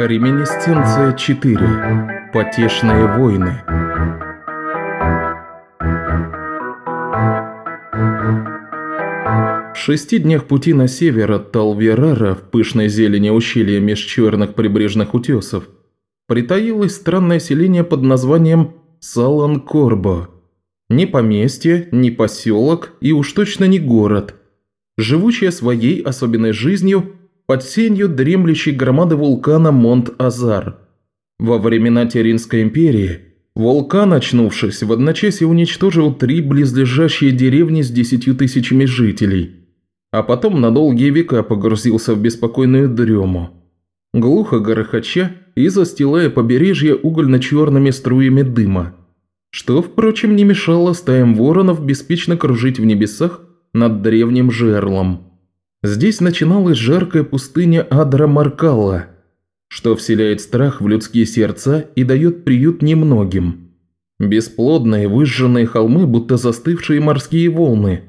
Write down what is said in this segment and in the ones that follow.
Реминисценция 4. Потешные войны. В шести днях пути на север от Талверара в пышной зелени ущелья меж черных прибрежных утесов притаилось странное селение под названием Саланкорбо. Ни поместье, ни поселок и уж точно не город. Живущая своей особенной жизнью под сенью дремлющей громады вулкана Монт-Азар. Во времена Теринской империи вулкан, очнувшись, в одночасье уничтожил три близлежащие деревни с десятью тысячами жителей, а потом на долгие века погрузился в беспокойную дрему. Глухо горохоча и застилая побережье угольно-черными струями дыма, что, впрочем, не мешало стаям воронов беспечно кружить в небесах над древним жерлом. Здесь начиналась жаркая пустыня Адра Маркалла, что вселяет страх в людские сердца и дает приют немногим. Бесплодные выжженные холмы, будто застывшие морские волны,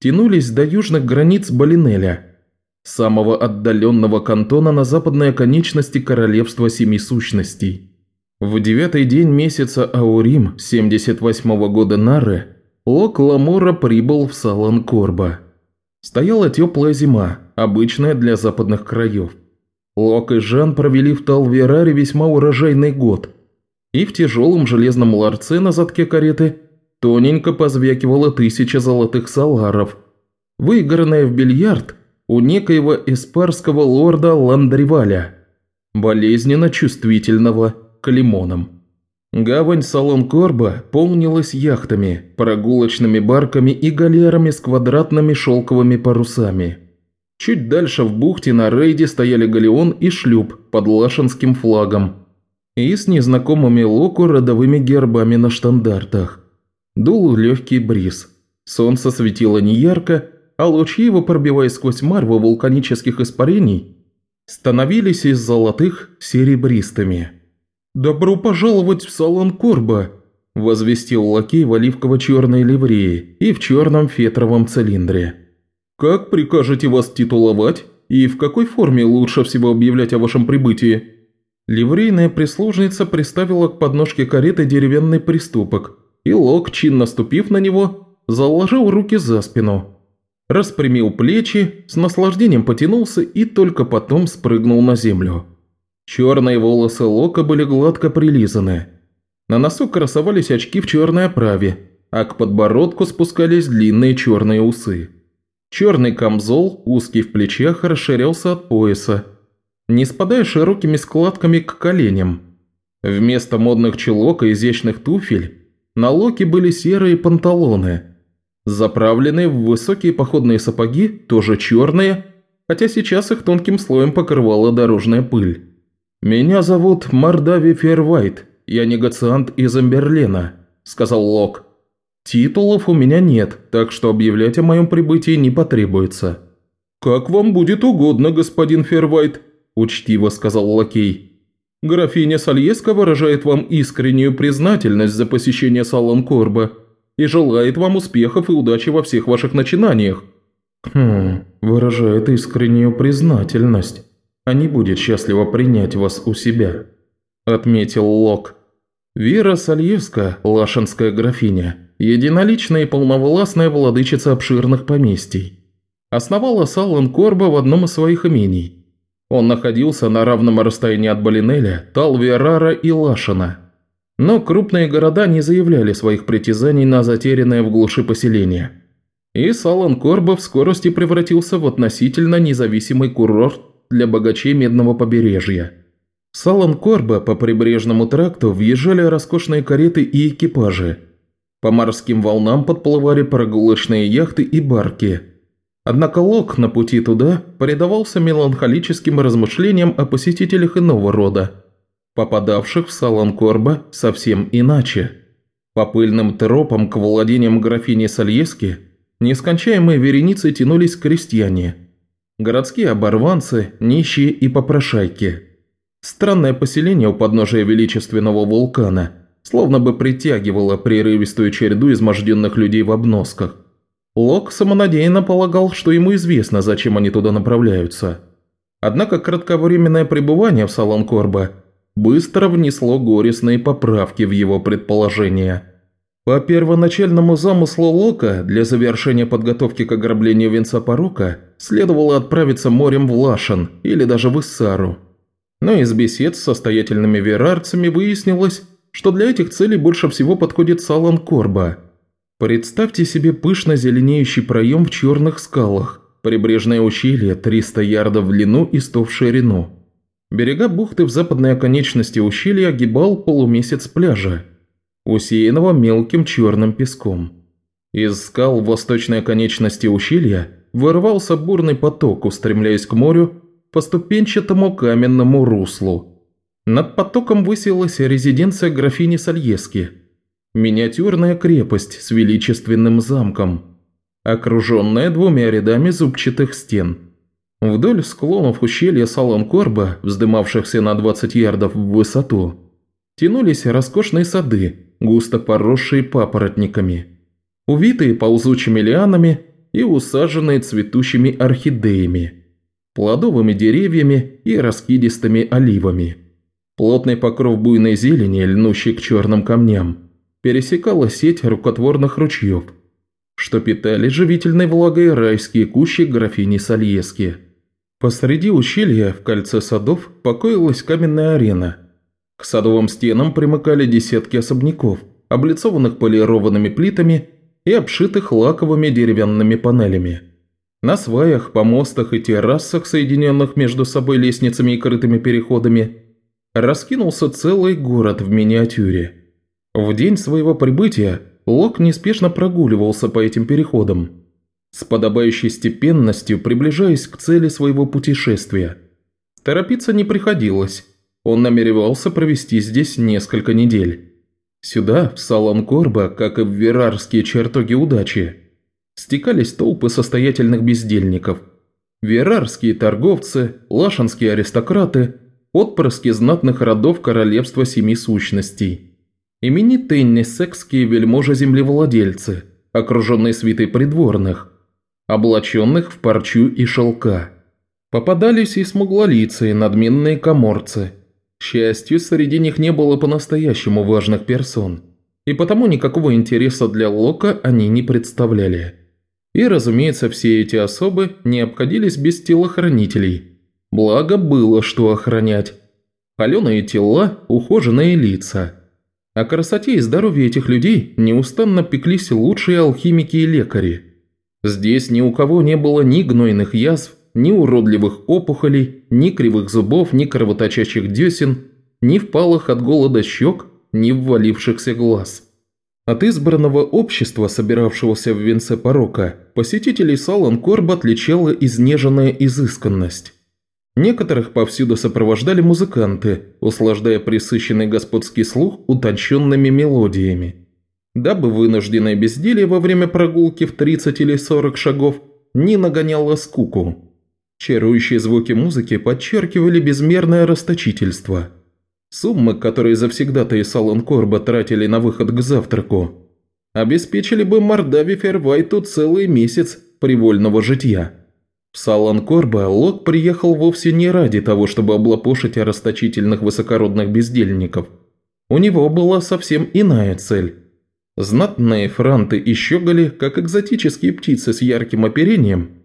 тянулись до южных границ Балинеля, самого отдаленного кантона на западной оконечности Королевства Семи Сущностей. В девятый день месяца Аурим 78 -го года Нары Лок Ламора прибыл в Салон Корба. Стояла теплая зима, обычная для западных краев. Лок и Жан провели в Талвераре весьма урожайный год. И в тяжелом железном ларце на задке кареты тоненько позвякивало тысяча золотых саларов, выигранная в бильярд у некоего эспарского лорда Ландриваля, болезненно чувствительного к лимонам. Гавань Салон Корба полнилась яхтами, прогулочными барками и галерами с квадратными шелковыми парусами. Чуть дальше в бухте на рейде стояли галеон и шлюп под лашинским флагом и с незнакомыми Локу родовыми гербами на штандартах. Дул легкий бриз. Солнце светило неярко, а лучи его, пробиваясь сквозь марву вулканических испарений, становились из золотых серебристыми. «Добро пожаловать в салон Корба!» – возвестил лакей в оливково-черной ливреи и в черном фетровом цилиндре. «Как прикажете вас титуловать и в какой форме лучше всего объявлять о вашем прибытии?» Ливрейная прислужница приставила к подножке кареты деревянный приступок, и Лок, чинно ступив на него, заложил руки за спину. Распрямил плечи, с наслаждением потянулся и только потом спрыгнул на землю. Черные волосы Лока были гладко прилизаны. На носу красовались очки в черной оправе, а к подбородку спускались длинные черные усы. Черный камзол, узкий в плечах, расширялся от пояса, не спадая широкими складками к коленям. Вместо модных чулок и изящных туфель на Локе были серые панталоны, заправленные в высокие походные сапоги, тоже черные, хотя сейчас их тонким слоем покрывала дорожная пыль. «Меня зовут Мардави Фервайт, я негациант из Амберлена», – сказал Лок. «Титулов у меня нет, так что объявлять о моем прибытии не потребуется». «Как вам будет угодно, господин Фервайт», – учтиво сказал лакей. «Графиня Сальеска выражает вам искреннюю признательность за посещение салон Корба и желает вам успехов и удачи во всех ваших начинаниях». «Хм, выражает искреннюю признательность», а не будет счастливо принять вас у себя», – отметил Лок. Вера Сальевска, лашинская графиня, единоличная и полновластная владычица обширных поместий. Основала Саллан Корба в одном из своих имений. Он находился на равном расстоянии от Балинеля, Талверара и Лашина. Но крупные города не заявляли своих притязаний на затерянное в глуши поселение. И Салан Корба в скорости превратился в относительно независимый курорт для богачей Медного побережья. В Салон-Корбо по прибрежному тракту въезжали роскошные кареты и экипажи. По морским волнам подплывали прогулочные яхты и барки. Однако Лок на пути туда предавался меланхолическим размышлениям о посетителях иного рода, попадавших в Салон-Корбо совсем иначе. По пыльным тропам к владениям графини Сальески нескончаемые вереницы тянулись крестьяне – Городские оборванцы, нищие и попрошайки. Странное поселение у подножия величественного вулкана словно бы притягивало прерывистую череду изможденных людей в обносках. Лок самонадеянно полагал, что ему известно, зачем они туда направляются. Однако кратковременное пребывание в Салон-Корбо быстро внесло горестные поправки в его предположения. По первоначальному замыслу Лока для завершения подготовки к ограблению венца порока следовало отправиться морем в Лашен или даже в Иссару. Но из бесед с состоятельными верарцами выяснилось, что для этих целей больше всего подходит Салон Корба. Представьте себе пышно зеленеющий проем в черных скалах, прибрежное ущелье 300 ярдов в длину и 100 в ширину. Берега бухты в западной оконечности ущелья огибал полумесяц пляжа, усеянного мелким черным песком. Из скал восточной оконечности ущелья вырвался бурный поток, устремляясь к морю по ступенчатому каменному руслу – над потоком высилась резиденция графини Сальески. Миниатюрная крепость с величественным замком, окруженная двумя рядами зубчатых стен. Вдоль склонов ущелья Салон-Корба, вздымавшихся на 20 ярдов в высоту, тянулись роскошные сады, густо поросшие папоротниками, увитые ползучими лианами и усаженные цветущими орхидеями, плодовыми деревьями и раскидистыми оливами. Плотный покров буйной зелени, льнущий к черным камням, пересекала сеть рукотворных ручьев, что питали живительной влагой райские кущи графини Сальески. Посреди ущелья в кольце садов покоилась каменная арена. К садовым стенам примыкали десятки особняков, облицованных полированными плитами и обшитых лаковыми деревянными панелями. На сваях, помостах и террасах, соединенных между собой лестницами и крытыми переходами, раскинулся целый город в миниатюре. В день своего прибытия Лок неспешно прогуливался по этим переходам, с подобающей степенностью приближаясь к цели своего путешествия. Торопиться не приходилось, он намеревался провести здесь несколько недель. Сюда, в салон Корба, как и в верарские чертоги удачи, стекались толпы состоятельных бездельников. Верарские торговцы, лашанские аристократы – отпрыски знатных родов королевства семи сущностей. Именитые нессекские вельможи-землевладельцы, окруженные свитой придворных, облаченных в парчу и шелка. Попадались и смуглолицые, надменные коморцы. Счастью, среди них не было по-настоящему важных персон, и потому никакого интереса для Лока они не представляли. И, разумеется, все эти особы не обходились без телохранителей – Благо было что охранять. Холеные тела, ухоженные лица. О красоте и здоровье этих людей неустанно пеклись лучшие алхимики и лекари. Здесь ни у кого не было ни гнойных язв, ни уродливых опухолей, ни кривых зубов, ни кровоточащих десен, ни впалых от голода щек, ни ввалившихся глаз. От избранного общества, собиравшегося в венце порока, посетителей Салон Корб отличала изнеженная изысканность. Некоторых повсюду сопровождали музыканты, услаждая присыщенный господский слух утонченными мелодиями. Дабы вынужденное безделье во время прогулки в 30 или 40 шагов не нагоняло скуку. Чарующие звуки музыки подчеркивали безмерное расточительство. Суммы, которые завсегда-то и салон Корба тратили на выход к завтраку, обеспечили бы Мордави Фервайту целый месяц привольного житья. В салон Корба Лок приехал вовсе не ради того, чтобы облапошить расточительных высокородных бездельников. У него была совсем иная цель. Знатные франты и щеголи, как экзотические птицы с ярким оперением,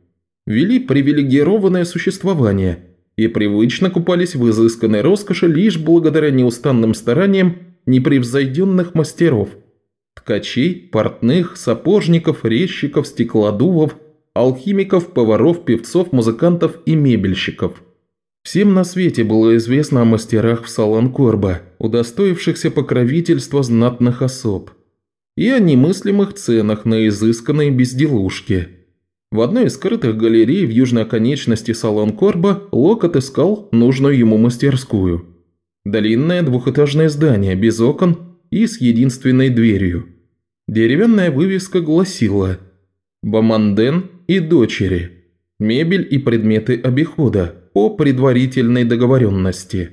вели привилегированное существование и привычно купались в изысканной роскоши лишь благодаря неустанным стараниям непревзойденных мастеров – ткачей, портных, сапожников, резчиков, стеклодувов – алхимиков, поваров, певцов, музыкантов и мебельщиков. Всем на свете было известно о мастерах в салон Корба, удостоившихся покровительства знатных особ, и о немыслимых ценах на изысканные безделушки. В одной из скрытых галерей в южной оконечности салон Корба Лок отыскал нужную ему мастерскую. Длинное двухэтажное здание без окон и с единственной дверью. Деревянная вывеска гласила «Баманден и дочери, мебель и предметы обихода по предварительной договоренности.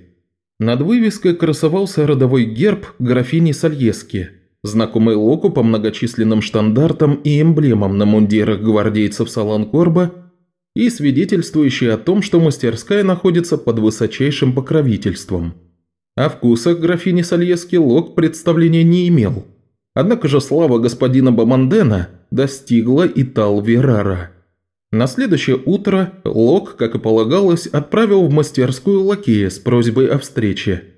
Над вывеской красовался родовой герб графини Сальески, знакомый Локу по многочисленным штандартам и эмблемам на мундирах гвардейцев Саланкорба и свидетельствующие о том, что мастерская находится под высочайшим покровительством. О вкусах графини Сальески Лок представления не имел. Однако же слава господина Бамандена достигла и Талверара. На следующее утро Лок, как и полагалось, отправил в мастерскую лакея с просьбой о встрече.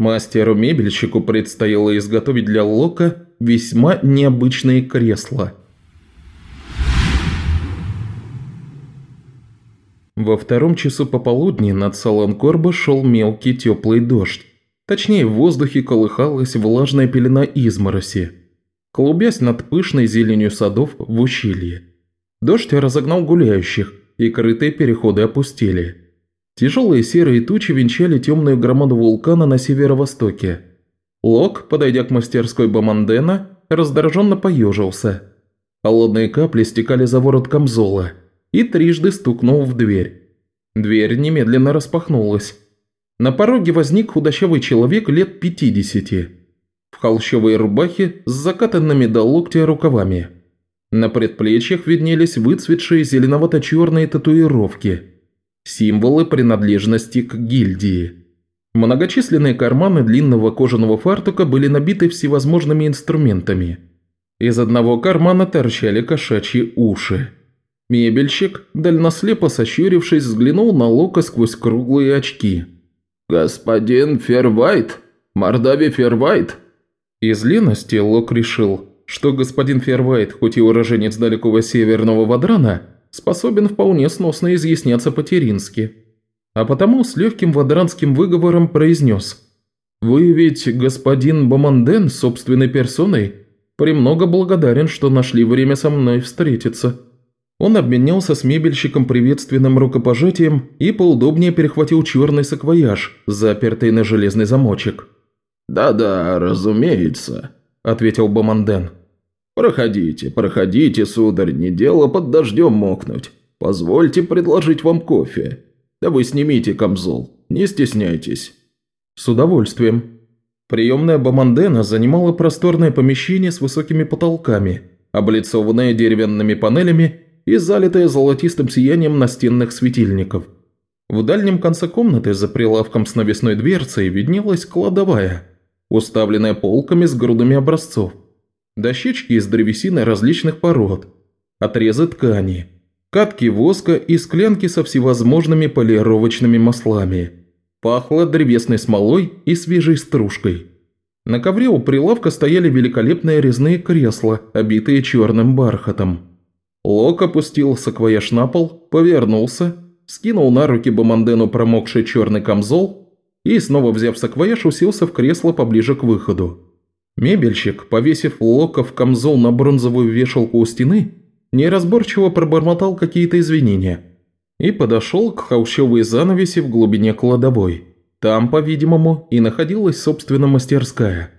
Мастеру-мебельщику предстояло изготовить для Лока весьма необычные кресла. Во втором часу пополудни над салон Корба шел мелкий теплый дождь. Точнее, в воздухе колыхалась влажная пелена измороси, клубясь над пышной зеленью садов в ущелье. Дождь разогнал гуляющих, и крытые переходы опустили. Тяжелые серые тучи венчали темную громаду вулкана на северо-востоке. Лок, подойдя к мастерской Бамандена, раздраженно поежился. Холодные капли стекали за ворот камзола и трижды стукнул в дверь. Дверь немедленно распахнулась. На пороге возник худощавый человек лет 50 в холщовой рубахе с закатанными до локтя рукавами. На предплечьях виднелись выцветшие зеленовато-черные татуировки – Символы принадлежности к гильдии. Многочисленные карманы длинного кожаного фартука были набиты всевозможными инструментами. Из одного кармана торчали кошачьи уши. Мебельщик, дальнослепо сощурившись, взглянул на Лока сквозь круглые очки. «Господин Фервайт? Мордави Фервайт?» Из лености Лок решил, что господин Фервайт, хоть и уроженец далекого северного Вадрана, способен вполне сносно изъясняться по-терински. А потому с легким вадранским выговором произнес «Вы ведь господин Баманден собственной персоной премного благодарен, что нашли время со мной встретиться». Он обменялся с мебельщиком приветственным рукопожатием и поудобнее перехватил черный саквояж, запертый на железный замочек. «Да-да, разумеется», – ответил Баманден. «Проходите, проходите, сударь, не дело под дождем мокнуть. Позвольте предложить вам кофе. Да вы снимите камзол, не стесняйтесь». «С удовольствием». Приемная Бамандена занимала просторное помещение с высокими потолками, облицованное деревянными панелями и залитое золотистым сиянием настенных светильников. В дальнем конце комнаты за прилавком с навесной дверцей виднелась кладовая, уставленная полками с грудами образцов. Дощечки из древесины различных пород, отрезы ткани, катки воска и склянки со всевозможными полировочными маслами. Пахло древесной смолой и свежей стружкой. На ковре у прилавка стояли великолепные резные кресла, обитые черным бархатом. Лок опустил саквояж на пол, повернулся, скинул на руки Бамандену промокший черный камзол и, снова взяв саквояж, уселся в кресло поближе к выходу. Мебельщик, повесив локов камзол на бронзовую вешалку у стены, неразборчиво пробормотал какие-то извинения и подошел к холщовой занавеси в глубине кладовой. Там, по-видимому, и находилась, собственно, мастерская.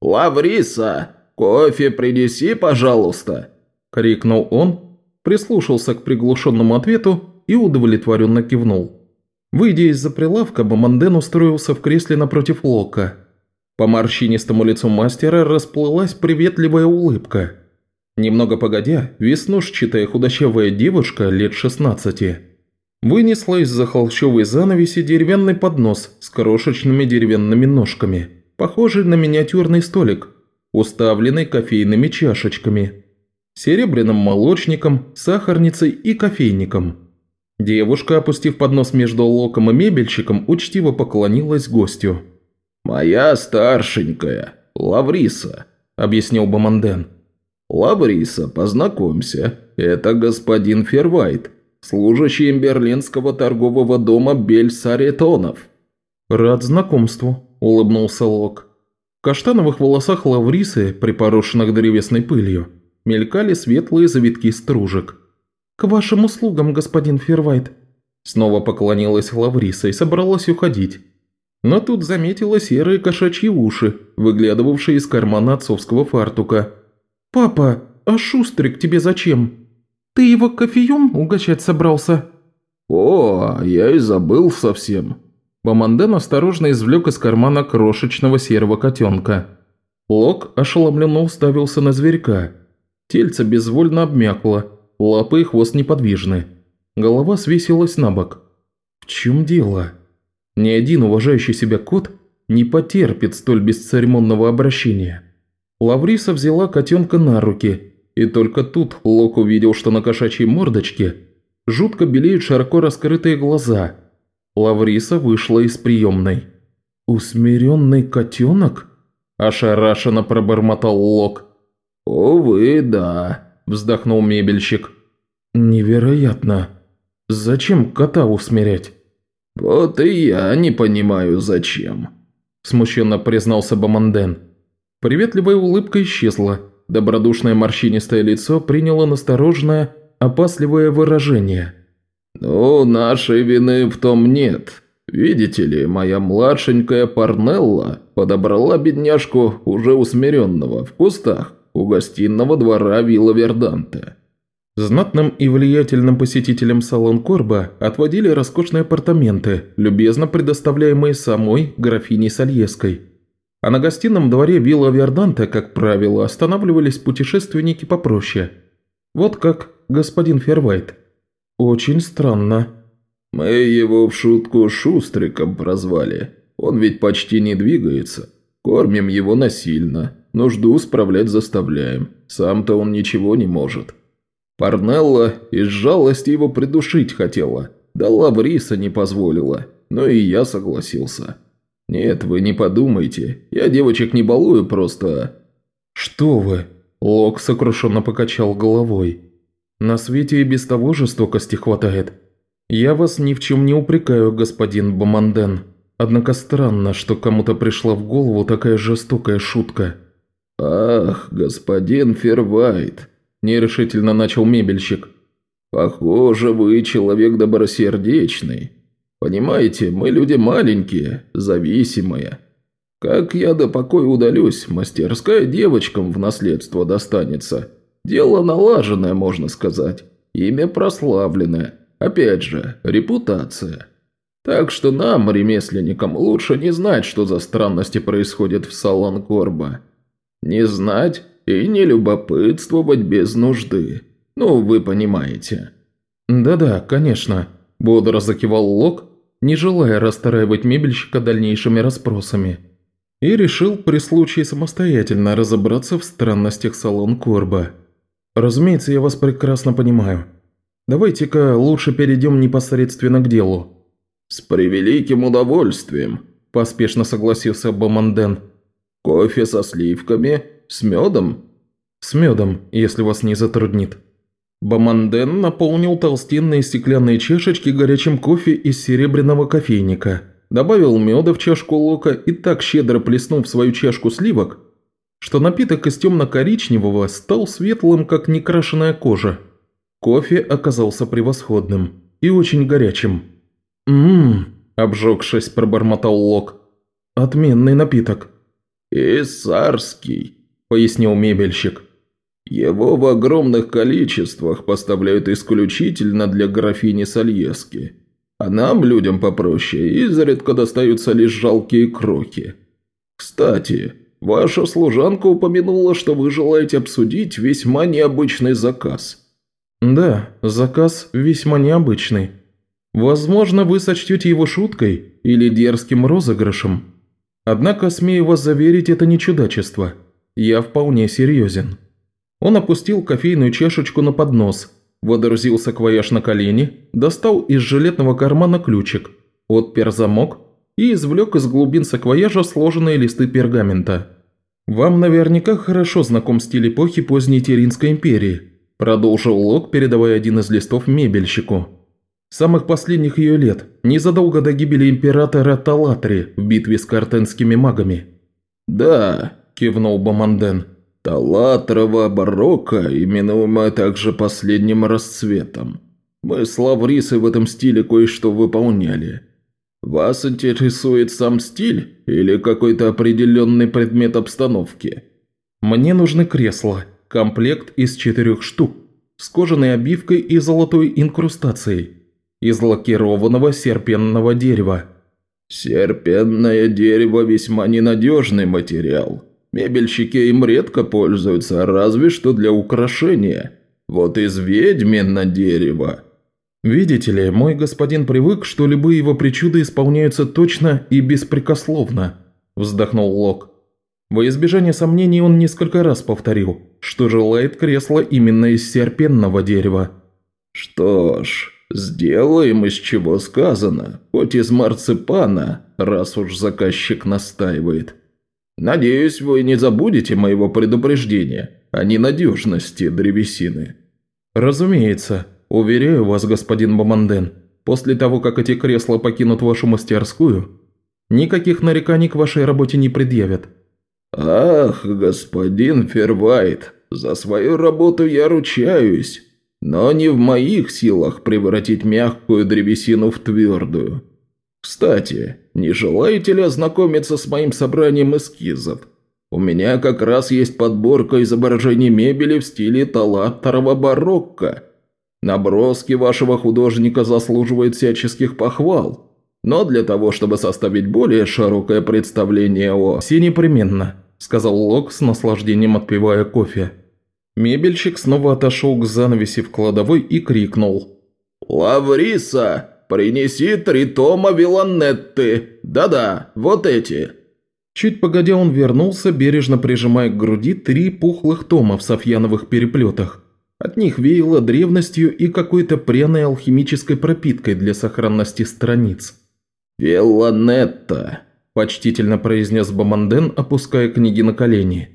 «Лавриса, кофе принеси, пожалуйста!» – крикнул он, прислушался к приглушенному ответу и удовлетворенно кивнул. Выйдя из-за прилавка, Баманден устроился в кресле напротив Лока – по морщинистому лицу мастера расплылась приветливая улыбка. Немного погодя, веснушчатая худощавая девушка лет 16 вынесла из-за холщовой занавеси деревянный поднос с крошечными деревянными ножками, похожий на миниатюрный столик, уставленный кофейными чашечками, серебряным молочником, сахарницей и кофейником. Девушка, опустив поднос между локом и мебельщиком, учтиво поклонилась гостю. «Моя старшенькая, Лавриса», – объяснил Баманден. «Лавриса, познакомься, это господин Фервайт, служащий берлинского торгового дома Бельсаретонов». «Рад знакомству», – улыбнулся Лок. В каштановых волосах Лаврисы, припорошенных древесной пылью, мелькали светлые завитки стружек. «К вашим услугам, господин Фервайт». Снова поклонилась Лавриса и собралась уходить но тут заметила серые кошачьи уши, выглядывавшие из кармана отцовского фартука. «Папа, а Шустрик тебе зачем? Ты его кофеем угощать собрался?» «О, я и забыл совсем». Баманден осторожно извлек из кармана крошечного серого котенка. Лок ошеломленно уставился на зверька. Тельце безвольно обмякло, лапы и хвост неподвижны. Голова свесилась на бок. В чем дело? Ни один уважающий себя кот не потерпит столь бесцеремонного обращения. Лавриса взяла котенка на руки, и только тут Лок увидел, что на кошачьей мордочке жутко белеют широко раскрытые глаза. Лавриса вышла из приемной. «Усмиренный котенок?» – ошарашенно пробормотал Лок. «Увы, да», – вздохнул мебельщик. «Невероятно. Зачем кота усмирять?» «Вот и я не понимаю, зачем», – смущенно признался Баманден. Приветливая улыбка исчезла. Добродушное морщинистое лицо приняло настороженное, опасливое выражение. «Ну, нашей вины в том нет. Видите ли, моя младшенькая Парнелла подобрала бедняжку уже усмиренного в кустах у гостиного двора Вилла Верданте. Знатным и влиятельным посетителям салон Корба отводили роскошные апартаменты, любезно предоставляемые самой графиней Сальеской. А на гостином дворе Вилла Верданте, как правило, останавливались путешественники попроще. Вот как господин Фервайт. Очень странно. Мы его в шутку Шустриком прозвали. Он ведь почти не двигается. Кормим его насильно. Нужду справлять заставляем. Сам-то он ничего не может. Парнелла из жалости его придушить хотела. Да Лавриса не позволила. Но и я согласился. Нет, вы не подумайте. Я девочек не балую просто. Что вы? Лок сокрушенно покачал головой. На свете и без того жестокости хватает. Я вас ни в чем не упрекаю, господин Боманден. Однако странно, что кому-то пришла в голову такая жестокая шутка. «Ах, господин Фервайт», – нерешительно начал мебельщик. «Похоже, вы человек добросердечный. Понимаете, мы люди маленькие, зависимые. Как я до покоя удалюсь, мастерская девочкам в наследство достанется. Дело налаженное, можно сказать. Имя прославленное. Опять же, репутация. Так что нам, ремесленникам, лучше не знать, что за странности происходят в салон Корба. Не знать и не любопытствовать без нужды. Ну, вы понимаете». «Да-да, конечно», – бодро закивал Лок, не желая расстраивать мебельщика дальнейшими расспросами. И решил при случае самостоятельно разобраться в странностях салон Корба. «Разумеется, я вас прекрасно понимаю. Давайте-ка лучше перейдем непосредственно к делу». «С превеликим удовольствием», – поспешно согласился Боманден. «Кофе со сливками? С медом?» «С медом, если вас не затруднит». Баманден наполнил толстенные стеклянные чашечки горячим кофе из серебряного кофейника, добавил меда в чашку лока и так щедро плеснул в свою чашку сливок, что напиток из темно-коричневого стал светлым, как некрашенная кожа. Кофе оказался превосходным и очень горячим. «Ммм», – обжегшись, пробормотал Лок. «Отменный напиток». «И царский», – пояснил мебельщик. Его в огромных количествах поставляют исключительно для графини Сальески. А нам, людям попроще, изредка достаются лишь жалкие кроки. Кстати, ваша служанка упомянула, что вы желаете обсудить весьма необычный заказ. Да, заказ весьма необычный. Возможно, вы сочтете его шуткой или дерзким розыгрышем. Однако, смею вас заверить, это не чудачество. Я вполне серьезен. Он опустил кофейную чашечку на поднос, водрузил саквояж на колени, достал из жилетного кармана ключик, отпер замок и извлек из глубин саквояжа сложенные листы пергамента. «Вам наверняка хорошо знаком стиль эпохи поздней Теринской империи», продолжил Лок, передавая один из листов мебельщику. «Самых последних ее лет, незадолго до гибели императора Талатри в битве с картенскими магами». «Да», – кивнул Баманден. Талатрова барокко, именуемая также последним расцветом. Мы с Лаврисой в этом стиле кое-что выполняли. Вас интересует сам стиль или какой-то определенный предмет обстановки? Мне нужны кресла, комплект из четырех штук, с кожаной обивкой и золотой инкрустацией, из лакированного серпенного дерева. Серпенное дерево весьма ненадежный материал. Мебельщики им редко пользуются, разве что для украшения. Вот из ведьмина дерева. «Видите ли, мой господин привык, что любые его причуды исполняются точно и беспрекословно», – вздохнул Лок. Во избежание сомнений он несколько раз повторил, что желает кресла именно из серпенного дерева. «Что ж, сделаем из чего сказано, хоть из марципана, раз уж заказчик настаивает. Надеюсь, вы не забудете моего предупреждения о ненадежности древесины». «Разумеется», «Уверяю вас, господин Баманден, после того, как эти кресла покинут вашу мастерскую, никаких нареканий к вашей работе не предъявят». «Ах, господин Фервайт, за свою работу я ручаюсь, но не в моих силах превратить мягкую древесину в твердую. Кстати, не желаете ли ознакомиться с моим собранием эскизов? У меня как раз есть подборка изображений мебели в стиле талатторого барокко». Наброски вашего художника заслуживают всяческих похвал. Но для того, чтобы составить более широкое представление о...» «Все непременно», – сказал Лок с наслаждением отпивая кофе. Мебельщик снова отошел к занавеси в кладовой и крикнул. «Лавриса, принеси три тома Виланетты. Да-да, вот эти». Чуть погодя он вернулся, бережно прижимая к груди три пухлых тома в софьяновых переплетах. От них веяло древностью и какой-то пряной алхимической пропиткой для сохранности страниц. «Велланетта», – почтительно произнес Баманден, опуская книги на колени.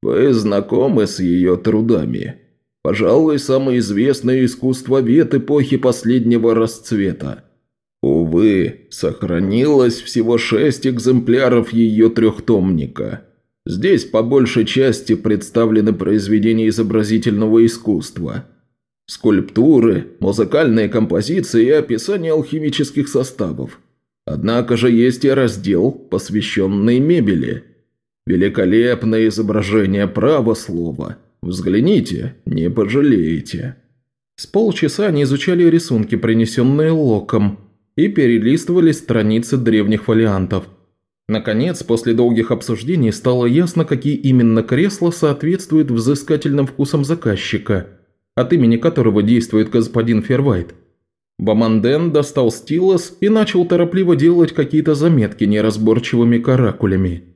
«Вы знакомы с ее трудами? Пожалуй, самое известное искусство вет эпохи последнего расцвета. Увы, сохранилось всего шесть экземпляров ее трехтомника». Здесь по большей части представлены произведения изобразительного искусства. Скульптуры, музыкальные композиции и описание алхимических составов. Однако же есть и раздел, посвященный мебели. Великолепное изображение права слова. Взгляните, не пожалеете. С полчаса они изучали рисунки, принесенные Локом, и перелистывали страницы древних фолиантов – Наконец, после долгих обсуждений стало ясно, какие именно кресла соответствуют взыскательным вкусам заказчика, от имени которого действует господин Фервайт. Баманден достал стилус и начал торопливо делать какие-то заметки неразборчивыми каракулями.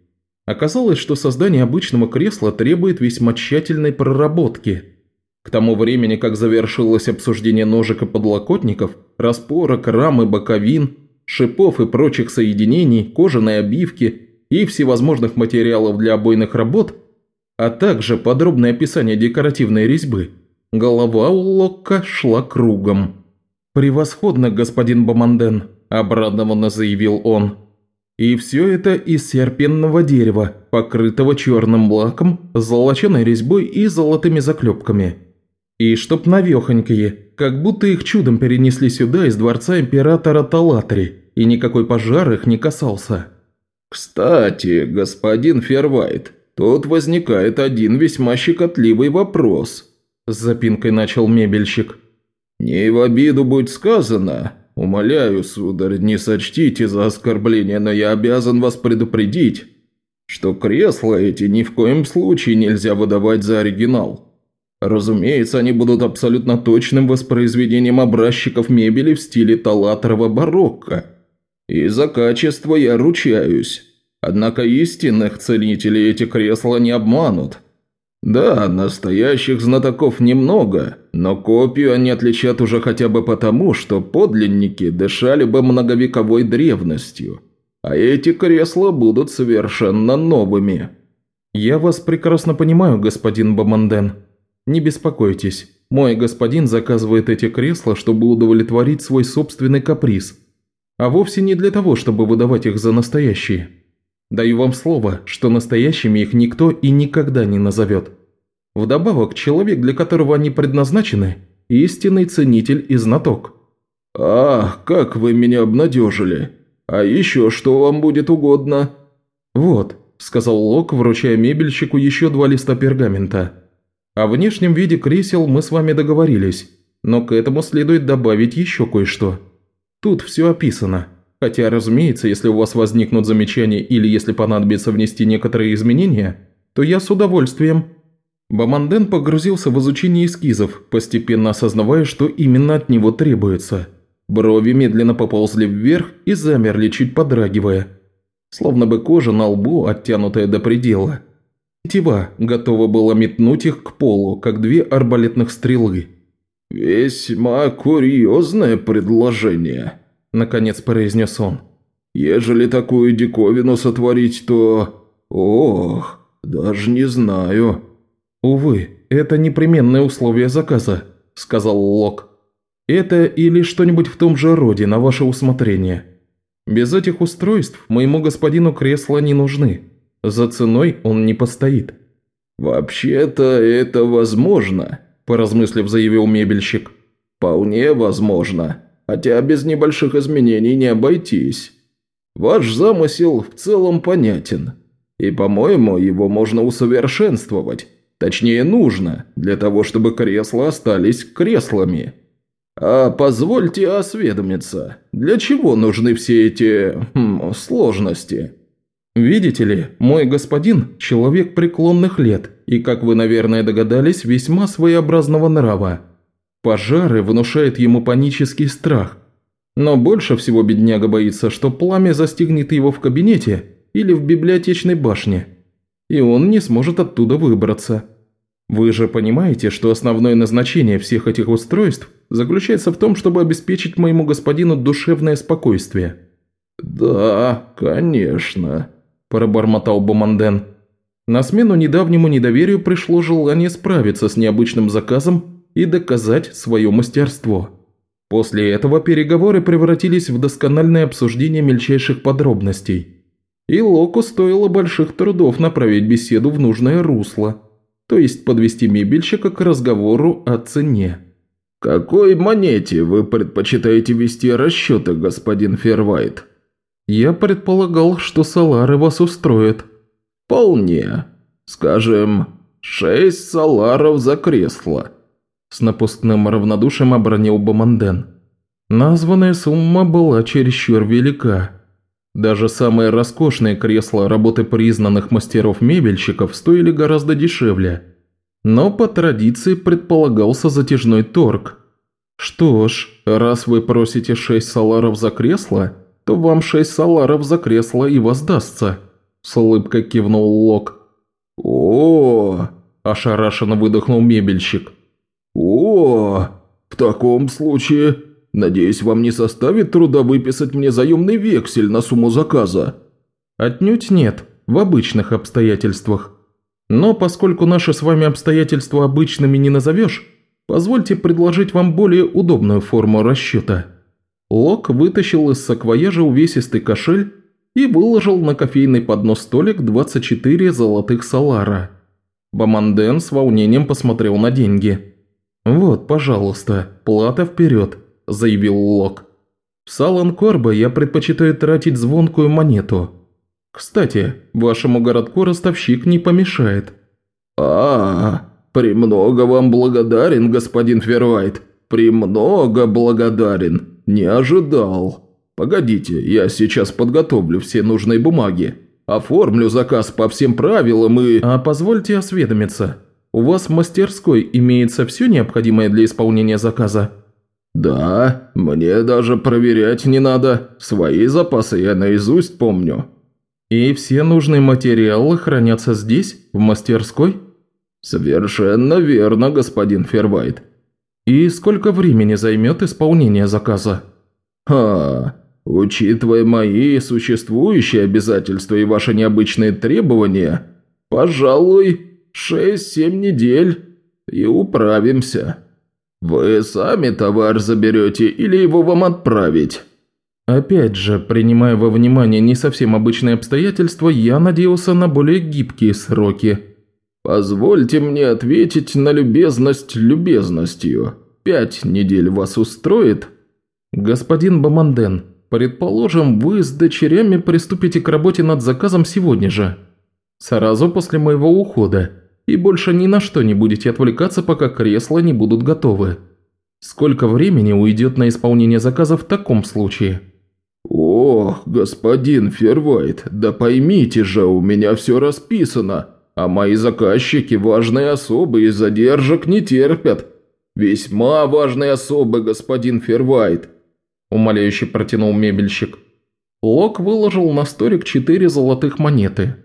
Оказалось, что создание обычного кресла требует весьма тщательной проработки. К тому времени, как завершилось обсуждение ножек и подлокотников, распорок, рамы, боковин – шипов и прочих соединений, кожаной обивки и всевозможных материалов для обойных работ, а также подробное описание декоративной резьбы, голова у Локка шла кругом. «Превосходно, господин Баманден», – обрадованно заявил он. «И все это из серпенного дерева, покрытого черным лаком, золоченой резьбой и золотыми заклепками. И чтоб навехонькие, как будто их чудом перенесли сюда из дворца императора Талатри, и никакой пожар их не касался. «Кстати, господин Фервайт, тут возникает один весьма щекотливый вопрос», – с запинкой начал мебельщик. «Не в обиду будет сказано. Умоляю, сударь, не сочтите за оскорбление, но я обязан вас предупредить, что кресла эти ни в коем случае нельзя выдавать за оригинал. Разумеется, они будут абсолютно точным воспроизведением образчиков мебели в стиле талаторова барокко. И за качество я ручаюсь. Однако истинных ценителей эти кресла не обманут. Да, настоящих знатоков немного, но копию они отличат уже хотя бы потому, что подлинники дышали бы многовековой древностью. А эти кресла будут совершенно новыми. «Я вас прекрасно понимаю, господин Баманден», «Не беспокойтесь, мой господин заказывает эти кресла, чтобы удовлетворить свой собственный каприз, а вовсе не для того, чтобы выдавать их за настоящие. Даю вам слово, что настоящими их никто и никогда не назовет. Вдобавок, человек, для которого они предназначены, истинный ценитель и знаток». «Ах, как вы меня обнадежили! А еще что вам будет угодно?» «Вот», – сказал Лок, вручая мебельщику еще два листа пергамента. О внешнем виде кресел мы с вами договорились, но к этому следует добавить еще кое-что. Тут все описано. Хотя, разумеется, если у вас возникнут замечания или если понадобится внести некоторые изменения, то я с удовольствием. Баманден погрузился в изучение эскизов, постепенно осознавая, что именно от него требуется. Брови медленно поползли вверх и замерли, чуть подрагивая. Словно бы кожа на лбу, оттянутая до предела. Тетива готова была метнуть их к полу, как две арбалетных стрелы. «Весьма курьезное предложение», – наконец произнес он. «Ежели такую диковину сотворить, то... Ох, даже не знаю». «Увы, это непременное условие заказа», – сказал Лок. «Это или что-нибудь в том же роде, на ваше усмотрение. Без этих устройств моему господину кресла не нужны. За ценой он не постоит». «Вообще-то это возможно», – поразмыслив, заявил мебельщик. «Вполне возможно, хотя без небольших изменений не обойтись. Ваш замысел в целом понятен, и, по-моему, его можно усовершенствовать». Точнее, нужно, для того, чтобы кресла остались креслами. А позвольте осведомиться, для чего нужны все эти... Хм, сложности?» «Видите ли, мой господин – человек преклонных лет и, как вы, наверное, догадались, весьма своеобразного нрава. Пожары внушают ему панический страх. Но больше всего бедняга боится, что пламя застигнет его в кабинете или в библиотечной башне и он не сможет оттуда выбраться. Вы же понимаете, что основное назначение всех этих устройств заключается в том, чтобы обеспечить моему господину душевное спокойствие». «Да, конечно», – пробормотал Боманден. На смену недавнему недоверию пришло желание справиться с необычным заказом и доказать свое мастерство. После этого переговоры превратились в доскональное обсуждение мельчайших подробностей – и Локу стоило больших трудов направить беседу в нужное русло, то есть подвести мебельщика к разговору о цене. «Какой монете вы предпочитаете вести расчеты, господин Фервайт?» «Я предполагал, что салары вас устроят». «Вполне. Скажем, шесть саларов за кресло». С напускным равнодушием обронил Баманден. Названная сумма была чересчур велика. Даже самые роскошные кресла работы признанных мастеров-мебельщиков стоили гораздо дешевле. Но по традиции предполагался затяжной торг. Что ж, раз вы просите 6 саларов за кресло, то вам 6 саларов за кресло и воздастся. С улыбкой кивнул Лок. о, ошарашенно выдохнул мебельщик. о, в таком случае Надеюсь, вам не составит труда выписать мне заемный вексель на сумму заказа?» «Отнюдь нет, в обычных обстоятельствах. Но поскольку наши с вами обстоятельства обычными не назовешь, позвольте предложить вам более удобную форму расчета». Лок вытащил из саквояжа увесистый кошель и выложил на кофейный поднос столик 24 золотых салара. Баманден с волнением посмотрел на деньги. «Вот, пожалуйста, плата вперед. – заявил Лок. «В Салан-Корбо я предпочитаю тратить звонкую монету. Кстати, вашему городку ростовщик не помешает». А, -а, а премного вам благодарен, господин Фервайт. Премного благодарен. Не ожидал. Погодите, я сейчас подготовлю все нужные бумаги. Оформлю заказ по всем правилам и...» «А позвольте осведомиться. У вас в мастерской имеется все необходимое для исполнения заказа?» «Да, мне даже проверять не надо. Свои запасы я наизусть помню». «И все нужные материалы хранятся здесь, в мастерской?» «Совершенно верно, господин Фервайт». «И сколько времени займет исполнение заказа?» «Ха, учитывая мои существующие обязательства и ваши необычные требования, пожалуй, шесть-семь недель и управимся». «Вы сами товар заберете или его вам отправить?» Опять же, принимая во внимание не совсем обычные обстоятельства, я надеялся на более гибкие сроки. «Позвольте мне ответить на любезность любезностью. Пять недель вас устроит?» «Господин Баманден, предположим, вы с дочерями приступите к работе над заказом сегодня же. Сразу после моего ухода и больше ни на что не будете отвлекаться, пока кресла не будут готовы. Сколько времени уйдет на исполнение заказа в таком случае?» «Ох, господин Фервайт, да поймите же, у меня все расписано. а мои заказчики – важные особы и задержек не терпят. Весьма важные особы, господин Фервайт», – умоляюще протянул мебельщик. Лок выложил на столик четыре золотых монеты.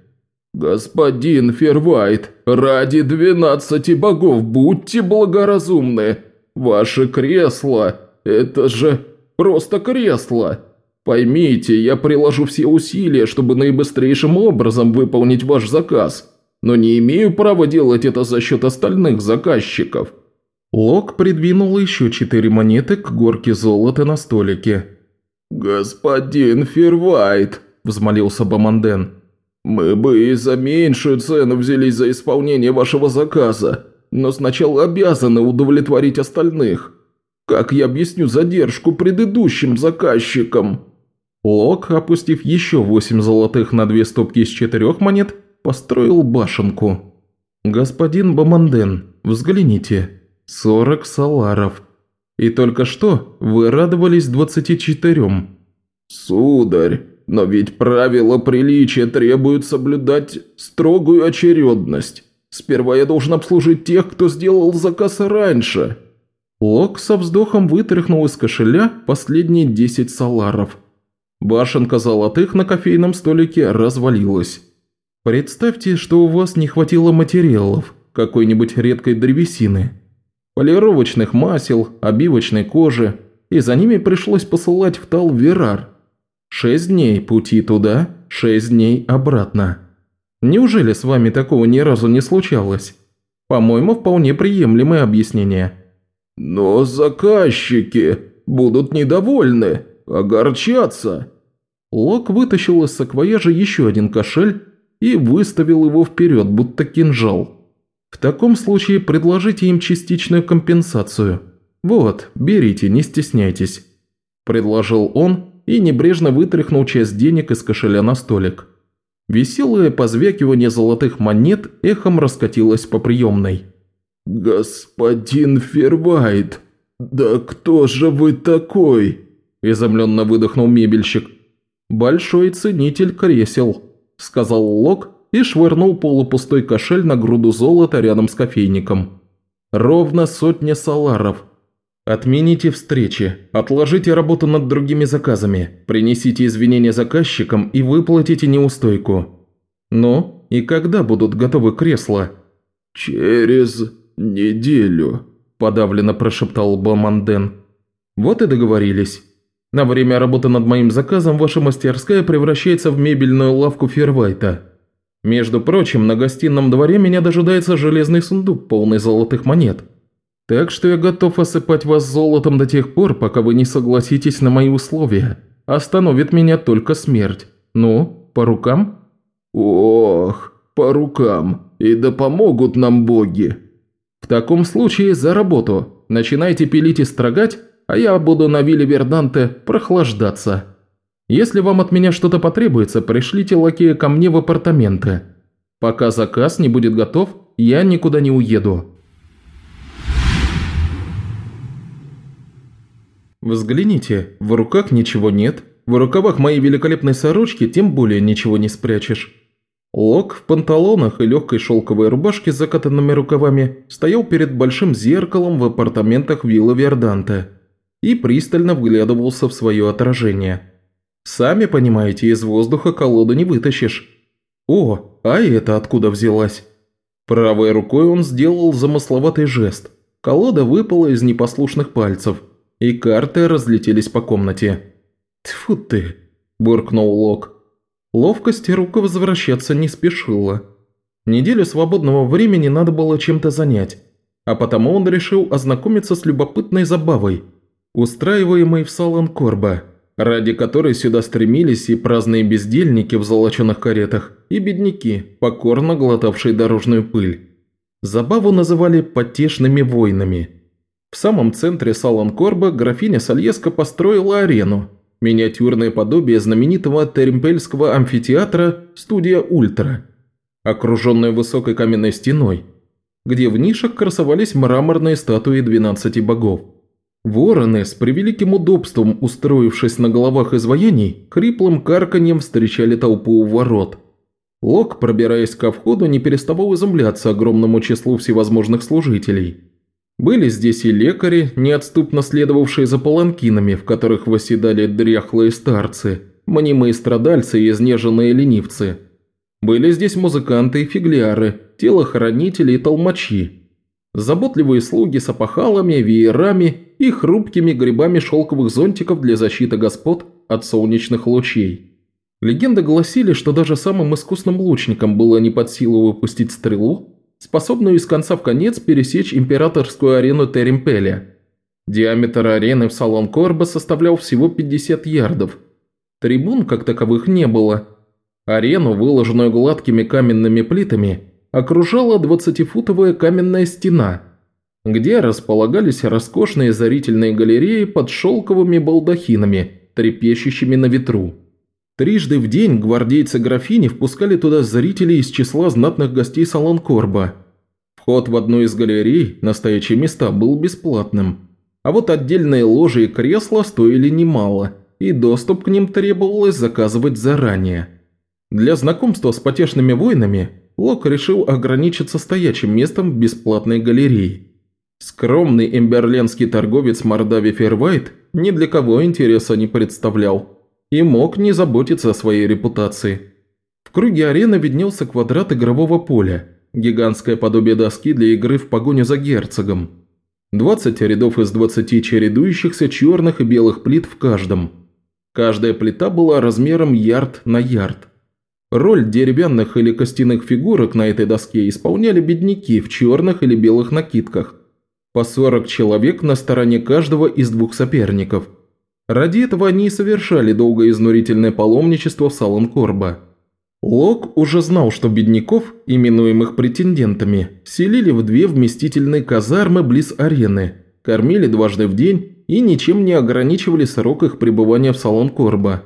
«Господин Фервайт, ради двенадцати богов будьте благоразумны. Ваше кресло – это же просто кресло. Поймите, я приложу все усилия, чтобы наибыстрейшим образом выполнить ваш заказ, но не имею права делать это за счет остальных заказчиков». Лок придвинул еще четыре монеты к горке золота на столике. «Господин Фервайт», – взмолился Баманден, – «мы бы и за меньшую цену взялись за исполнение вашего заказа, но сначала обязаны удовлетворить остальных. Как я объясню задержку предыдущим заказчикам?» Лок, опустив еще восемь золотых на две стопки из четырех монет, построил башенку. «Господин Баманден, взгляните, сорок саларов. И только что вы радовались двадцати четырем». «Сударь, но ведь правила приличия требуют соблюдать строгую очередность. Сперва я должен обслужить тех, кто сделал заказ раньше». Лок со вздохом вытряхнул из кошеля последние десять саларов. Башенка золотых на кофейном столике развалилась. Представьте, что у вас не хватило материалов, какой-нибудь редкой древесины полировочных масел, обивочной кожи, и за ними пришлось посылать в Талверар. Шесть дней пути туда, шесть дней обратно. Неужели с вами такого ни разу не случалось? По-моему, вполне приемлемое объяснение. Но заказчики будут недовольны, огорчаться. Лок вытащил из саквояжа еще один кошель и выставил его вперед, будто кинжал. В таком случае предложите им частичную компенсацию. Вот, берите, не стесняйтесь», – предложил он и небрежно вытряхнул часть денег из кошеля на столик. Веселое позвякивание золотых монет эхом раскатилось по приемной. «Господин Фервайт, да кто же вы такой?» – изумленно выдохнул мебельщик. «Большой ценитель кресел», – сказал Лок и швырнул полупустой кошель на груду золота рядом с кофейником. Ровно сотня саларов. Отмените встречи, отложите работу над другими заказами, принесите извинения заказчикам и выплатите неустойку. Ну, и когда будут готовы кресла? Через неделю, подавленно прошептал Боманден. Вот и договорились. На время работы над моим заказом ваша мастерская превращается в мебельную лавку Фервайта. Между прочим, на гостином дворе меня дожидается железный сундук, полный золотых монет. Так что я готов осыпать вас золотом до тех пор, пока вы не согласитесь на мои условия. Остановит меня только смерть. Ну, по рукам?» «Ох, по рукам. И да помогут нам боги!» «В таком случае за работу. Начинайте пилить и строгать, а я буду на вилле Верданте прохлаждаться». Если вам от меня что-то потребуется, пришлите лакея ко мне в апартаменты. Пока заказ не будет готов, я никуда не уеду». Взгляните, в руках ничего нет, в рукавах моей великолепной сорочки тем более ничего не спрячешь. Лок в панталонах и легкой шелковой рубашке с закатанными рукавами стоял перед большим зеркалом в апартаментах виллы Верданте и пристально вглядывался в свое отражение. Сами понимаете, из воздуха колоду не вытащишь. О, а это откуда взялась? Правой рукой он сделал замысловатый жест. Колода выпала из непослушных пальцев, и карты разлетелись по комнате. «Тьфу ты!» – буркнул Лок. Ловкость рука возвращаться не спешила. Неделю свободного времени надо было чем-то занять, а потому он решил ознакомиться с любопытной забавой, устраиваемой в Салан Корба ради которой сюда стремились и праздные бездельники в золоченых каретах, и бедняки, покорно глотавшие дорожную пыль. Забаву называли «потешными войнами». В самом центре Саланкорба графиня Сальеска построила арену, миниатюрное подобие знаменитого Теремпельского амфитеатра «Студия Ультра», окруженная высокой каменной стеной, где в нишах красовались мраморные статуи 12 богов. Вороны, с превеликим удобством устроившись на головах изваяний, хриплым карканьем встречали толпу у ворот. Лок, пробираясь ко входу, не переставал изумляться огромному числу всевозможных служителей. Были здесь и лекари, неотступно следовавшие за паланкинами, в которых восседали дряхлые старцы, мнимые страдальцы и изнеженные ленивцы. Были здесь музыканты и фигляры, телохранители и толмачи. Заботливые слуги с опахалами, веерами и хрупкими грибами шелковых зонтиков для защиты господ от солнечных лучей. Легенды гласили, что даже самым искусным лучникам было не под силу выпустить стрелу, способную из конца в конец пересечь императорскую арену Теримпеля. Диаметр арены в салон Корба составлял всего 50 ярдов. Трибун, как таковых, не было. Арену, выложенную гладкими каменными плитами, окружала 20-футовая каменная стена, где располагались роскошные зрительные галереи под шелковыми балдахинами, трепещущими на ветру. Трижды в день гвардейцы графини впускали туда зрителей из числа знатных гостей салон Корба. Вход в одну из галерей, настоящие места, был бесплатным. А вот отдельные ложи и кресла стоили немало, и доступ к ним требовалось заказывать заранее. Для знакомства с потешными воинами Лок решил ограничиться стоячим местом в бесплатной галерее. Скромный эмберленский торговец Мордави Фервайт ни для кого интереса не представлял и мог не заботиться о своей репутации. В круге арены виднелся квадрат игрового поля, гигантское подобие доски для игры в погоню за герцогом. 20 рядов из 20 чередующихся черных и белых плит в каждом. Каждая плита была размером ярд на ярд. Роль деревянных или костяных фигурок на этой доске исполняли бедняки в черных или белых накидках. По 40 человек на стороне каждого из двух соперников – Ради этого они и совершали долгое изнурительное паломничество в Салон-Корба. Лок уже знал, что бедняков, именуемых претендентами, селили в две вместительные казармы близ арены, кормили дважды в день и ничем не ограничивали срок их пребывания в Салон-Корба.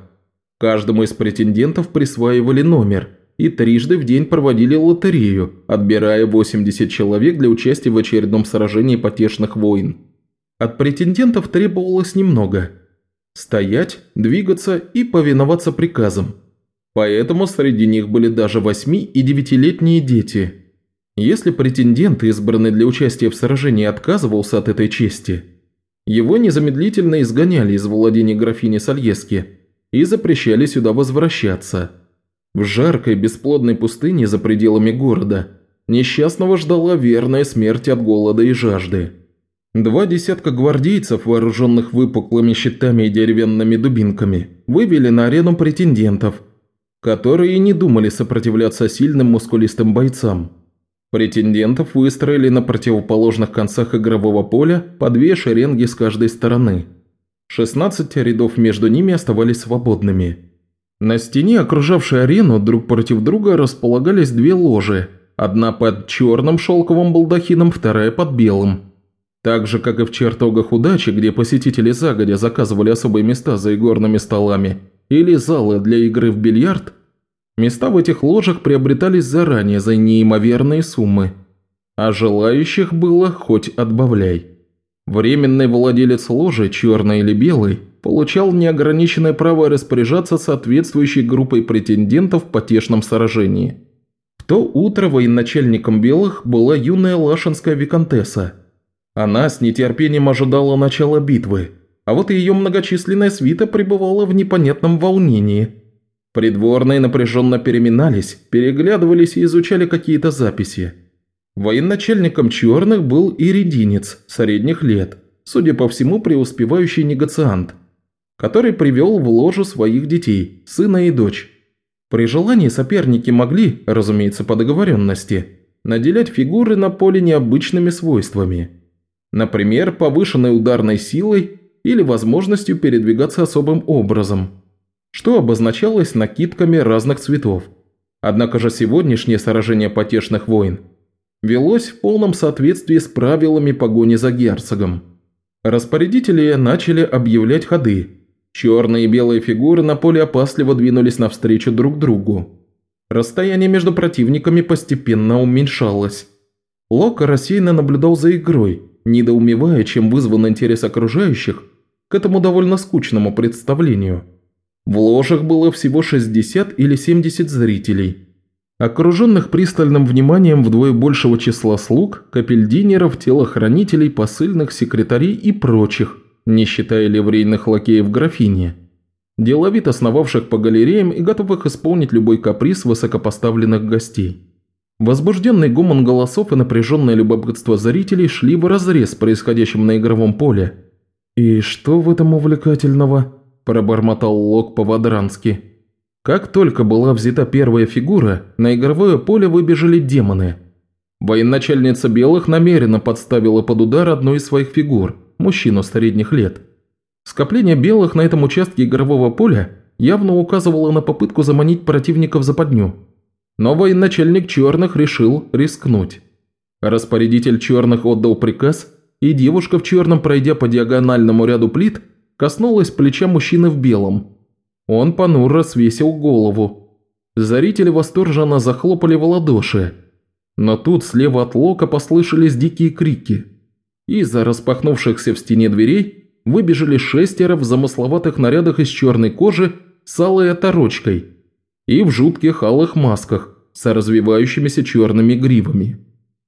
Каждому из претендентов присваивали номер и трижды в день проводили лотерею, отбирая 80 человек для участия в очередном сражении потешных войн. От претендентов требовалось немного – Стоять, двигаться и повиноваться приказам. Поэтому среди них были даже восьми- и девятилетние дети. Если претендент, избранный для участия в сражении, отказывался от этой чести, его незамедлительно изгоняли из владения графини Сальески и запрещали сюда возвращаться. В жаркой бесплодной пустыне за пределами города несчастного ждала верная смерть от голода и жажды. Два десятка гвардейцев, вооруженных выпуклыми щитами и деревянными дубинками, вывели на арену претендентов, которые не думали сопротивляться сильным мускулистым бойцам. Претендентов выстроили на противоположных концах игрового поля по две шеренги с каждой стороны. 16 рядов между ними оставались свободными. На стене, окружавшей арену, друг против друга располагались две ложи, одна под черным шелковым балдахином, вторая под белым – так же, как и в чертогах удачи, где посетители загодя заказывали особые места за игорными столами или залы для игры в бильярд, места в этих ложах приобретались заранее за неимоверные суммы, а желающих было хоть отбавляй. Временный владелец ложи, черный или белый, получал неограниченное право распоряжаться соответствующей группой претендентов в потешном сражении. В то утро военачальником белых была юная лашинская виконтесса – она с нетерпением ожидала начала битвы, а вот ее многочисленная свита пребывала в непонятном волнении. Придворные напряженно переминались, переглядывались и изучали какие-то записи. Военачальником черных был иридинец средних лет, судя по всему преуспевающий негациант, который привел в ложу своих детей, сына и дочь. При желании соперники могли, разумеется по договоренности, наделять фигуры на поле необычными свойствами – Например, повышенной ударной силой или возможностью передвигаться особым образом, что обозначалось накидками разных цветов. Однако же сегодняшнее сражение потешных войн велось в полном соответствии с правилами погони за герцогом. Распорядители начали объявлять ходы. Черные и белые фигуры на поле опасливо двинулись навстречу друг другу. Расстояние между противниками постепенно уменьшалось. Лок рассеянно наблюдал за игрой – недоумевая, чем вызван интерес окружающих к этому довольно скучному представлению. В ложах было всего 60 или 70 зрителей. окруженных пристальным вниманием вдвое большего числа слуг, капельдинеров, телохранителей, посыльных, секретарей и прочих, не считая ливрейных лакеев графини, деловито основавших по галереям и готовых исполнить любой каприз высокопоставленных гостей. Возбужденный гомон голосов и напряженное любопытство зрителей шли вразрез с происходящим на игровом поле. «И что в этом увлекательного?» – пробормотал Лок по-вадрански. Как только была взята первая фигура, на игровое поле выбежали демоны. Военачальница белых намеренно подставила под удар одну из своих фигур, мужчину средних лет. Скопление белых на этом участке игрового поля явно указывало на попытку заманить противников за подню. Но военачальник черных решил рискнуть. Распорядитель черных отдал приказ, и девушка в черном, пройдя по диагональному ряду плит, коснулась плеча мужчины в белом. Он понуро свесил голову. Зрители восторженно захлопали в ладоши. Но тут слева от Лока послышались дикие крики. Из-за распахнувшихся в стене дверей выбежали шестеро в замысловатых нарядах из черной кожи с алой оторочкой – и в жутких алых масках с развивающимися черными гривами.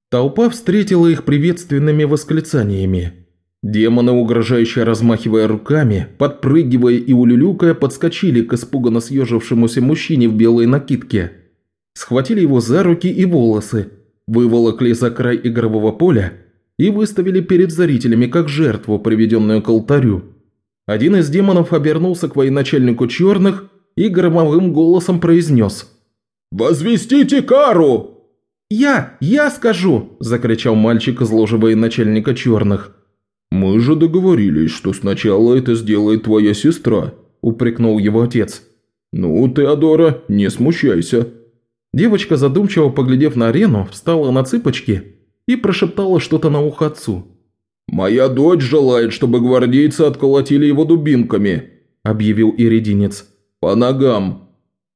Толпа встретила их приветственными восклицаниями. Демоны, угрожающе размахивая руками, подпрыгивая и улюлюкая, подскочили к испуганно съежившемуся мужчине в белой накидке. Схватили его за руки и волосы, выволокли за край игрового поля и выставили перед зрителями как жертву, приведенную к алтарю. Один из демонов обернулся к военачальнику черных и громовым голосом произнес «Возвестите кару!» «Я! Я скажу!» – закричал мальчик из ложи военачальника черных. «Мы же договорились, что сначала это сделает твоя сестра», – упрекнул его отец. «Ну, Теодора, не смущайся». Девочка, задумчиво поглядев на арену, встала на цыпочки и прошептала что-то на ухо отцу. «Моя дочь желает, чтобы гвардейцы отколотили его дубинками», – объявил иридинец. «По ногам!»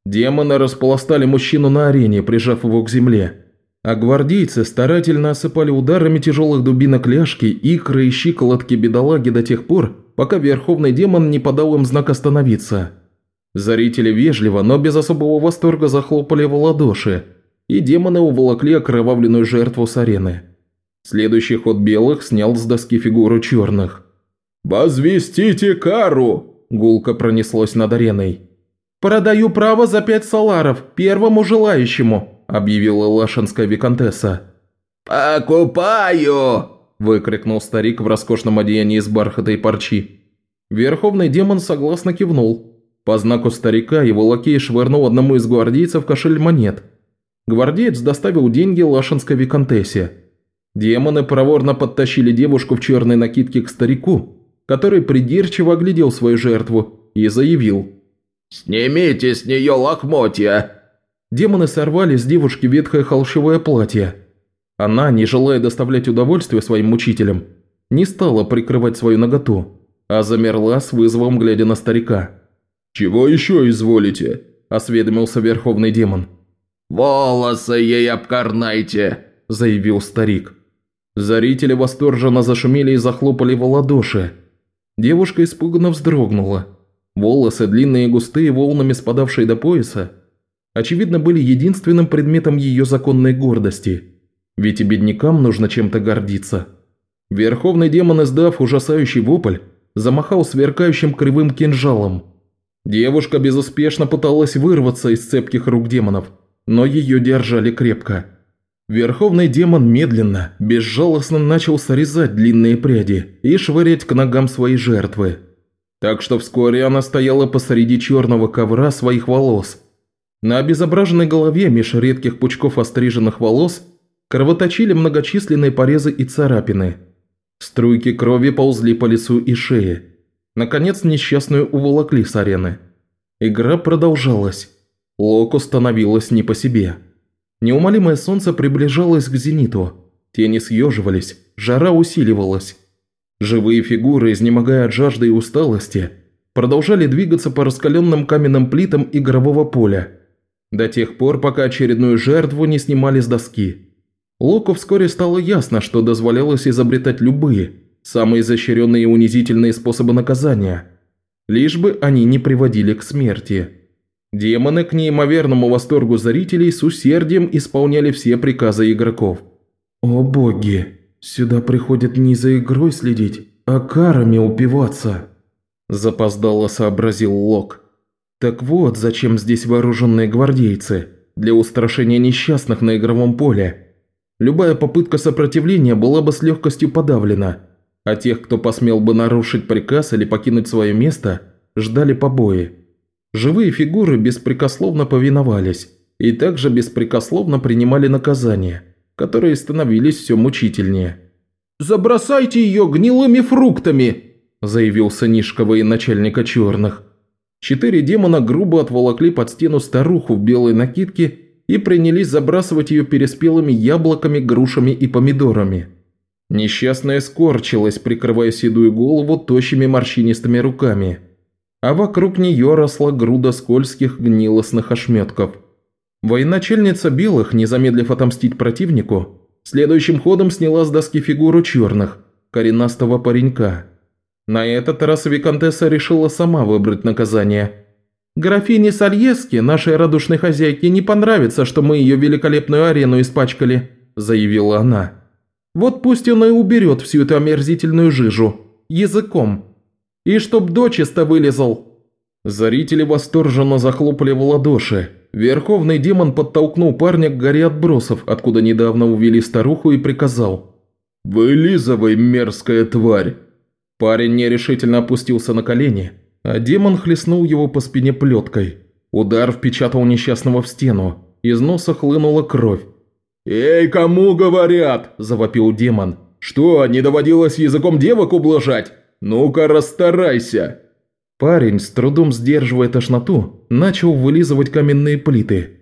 Демоны распластали мужчину на арене, прижав его к земле. А гвардейцы старательно осыпали ударами тяжелых дубинок ляжки, икры и щиколотки бедолаги до тех пор, пока верховный демон не подал им знак остановиться. Зрители вежливо, но без особого восторга захлопали в ладоши, и демоны уволокли окровавленную жертву с арены. Следующий ход белых снял с доски фигуру черных. «Возвестите кару!» – гулко пронеслось над ареной. «Продаю право за пять саларов, первому желающему», – объявила лашинская виконтесса. «Покупаю!» – выкрикнул старик в роскошном одеянии из бархата и парчи. Верховный демон согласно кивнул. По знаку старика его лакей швырнул одному из гвардейцев кошель монет. Гвардеец доставил деньги лашинской виконтессе. Демоны проворно подтащили девушку в черной накидке к старику, который придирчиво оглядел свою жертву и заявил – «Снимите с нее лохмотья!» Демоны сорвали с девушки ветхое холщевое платье. Она, не желая доставлять удовольствие своим мучителям, не стала прикрывать свою наготу, а замерла с вызовом, глядя на старика. «Чего еще изволите?» – осведомился верховный демон. «Волосы ей обкорнайте!» – заявил старик. Зрители восторженно зашумели и захлопали в ладоши. Девушка испуганно вздрогнула. Волосы, длинные и густые, волнами спадавшие до пояса, очевидно, были единственным предметом ее законной гордости. Ведь и беднякам нужно чем-то гордиться. Верховный демон, издав ужасающий вопль, замахал сверкающим кривым кинжалом. Девушка безуспешно пыталась вырваться из цепких рук демонов, но ее держали крепко. Верховный демон медленно, безжалостно начал срезать длинные пряди и швырять к ногам своей жертвы. Так что вскоре она стояла посреди черного ковра своих волос. На обезображенной голове меж редких пучков остриженных волос кровоточили многочисленные порезы и царапины. Струйки крови ползли по лицу и шее. Наконец несчастную уволокли с арены. Игра продолжалась. Локу становилось не по себе. Неумолимое солнце приближалось к зениту. Тени съеживались, жара усиливалась. Живые фигуры, изнемогая от жажды и усталости, продолжали двигаться по раскаленным каменным плитам игрового поля, до тех пор, пока очередную жертву не снимали с доски. Локу вскоре стало ясно, что дозволялось изобретать любые, самые изощренные и унизительные способы наказания, лишь бы они не приводили к смерти. Демоны к неимоверному восторгу зрителей с усердием исполняли все приказы игроков. «О боги, сюда приходят не за игрой следить, а карами упиваться», – запоздало сообразил Лок. «Так вот, зачем здесь вооруженные гвардейцы? Для устрашения несчастных на игровом поле. Любая попытка сопротивления была бы с легкостью подавлена, а тех, кто посмел бы нарушить приказ или покинуть свое место, ждали побои». Живые фигуры беспрекословно повиновались и также беспрекословно принимали наказания, которые становились все мучительнее. «Забросайте ее гнилыми фруктами!» – заявил сынишка военачальника черных. Четыре демона грубо отволокли под стену старуху в белой накидке и принялись забрасывать ее переспелыми яблоками, грушами и помидорами. Несчастная скорчилась, прикрывая седую голову тощими морщинистыми руками – а вокруг нее росла груда скользких гнилостных ошметков. Военачальница белых, не замедлив отомстить противнику, следующим ходом сняла с доски фигуру черных, коренастого паренька. На этот раз Викантесса решила сама выбрать наказание. «Графине Сальески, нашей радушной хозяйке, не понравится, что мы ее великолепную арену испачкали», – заявила она. «Вот пусть он и уберет всю эту омерзительную жижу. Языком. И чтоб дочисто вылезал!» Зрители восторженно захлопали в ладоши. Верховный демон подтолкнул парня к горе отбросов, откуда недавно увели старуху и приказал. «Вылизывай, мерзкая тварь!» Парень нерешительно опустился на колени, а демон хлестнул его по спине плеткой. Удар впечатал несчастного в стену, из носа хлынула кровь. «Эй, кому говорят?» – завопил демон. «Что, не доводилось языком девок ублажать? «Ну-ка, расстарайся!» Парень, с трудом сдерживая тошноту, начал вылизывать каменные плиты.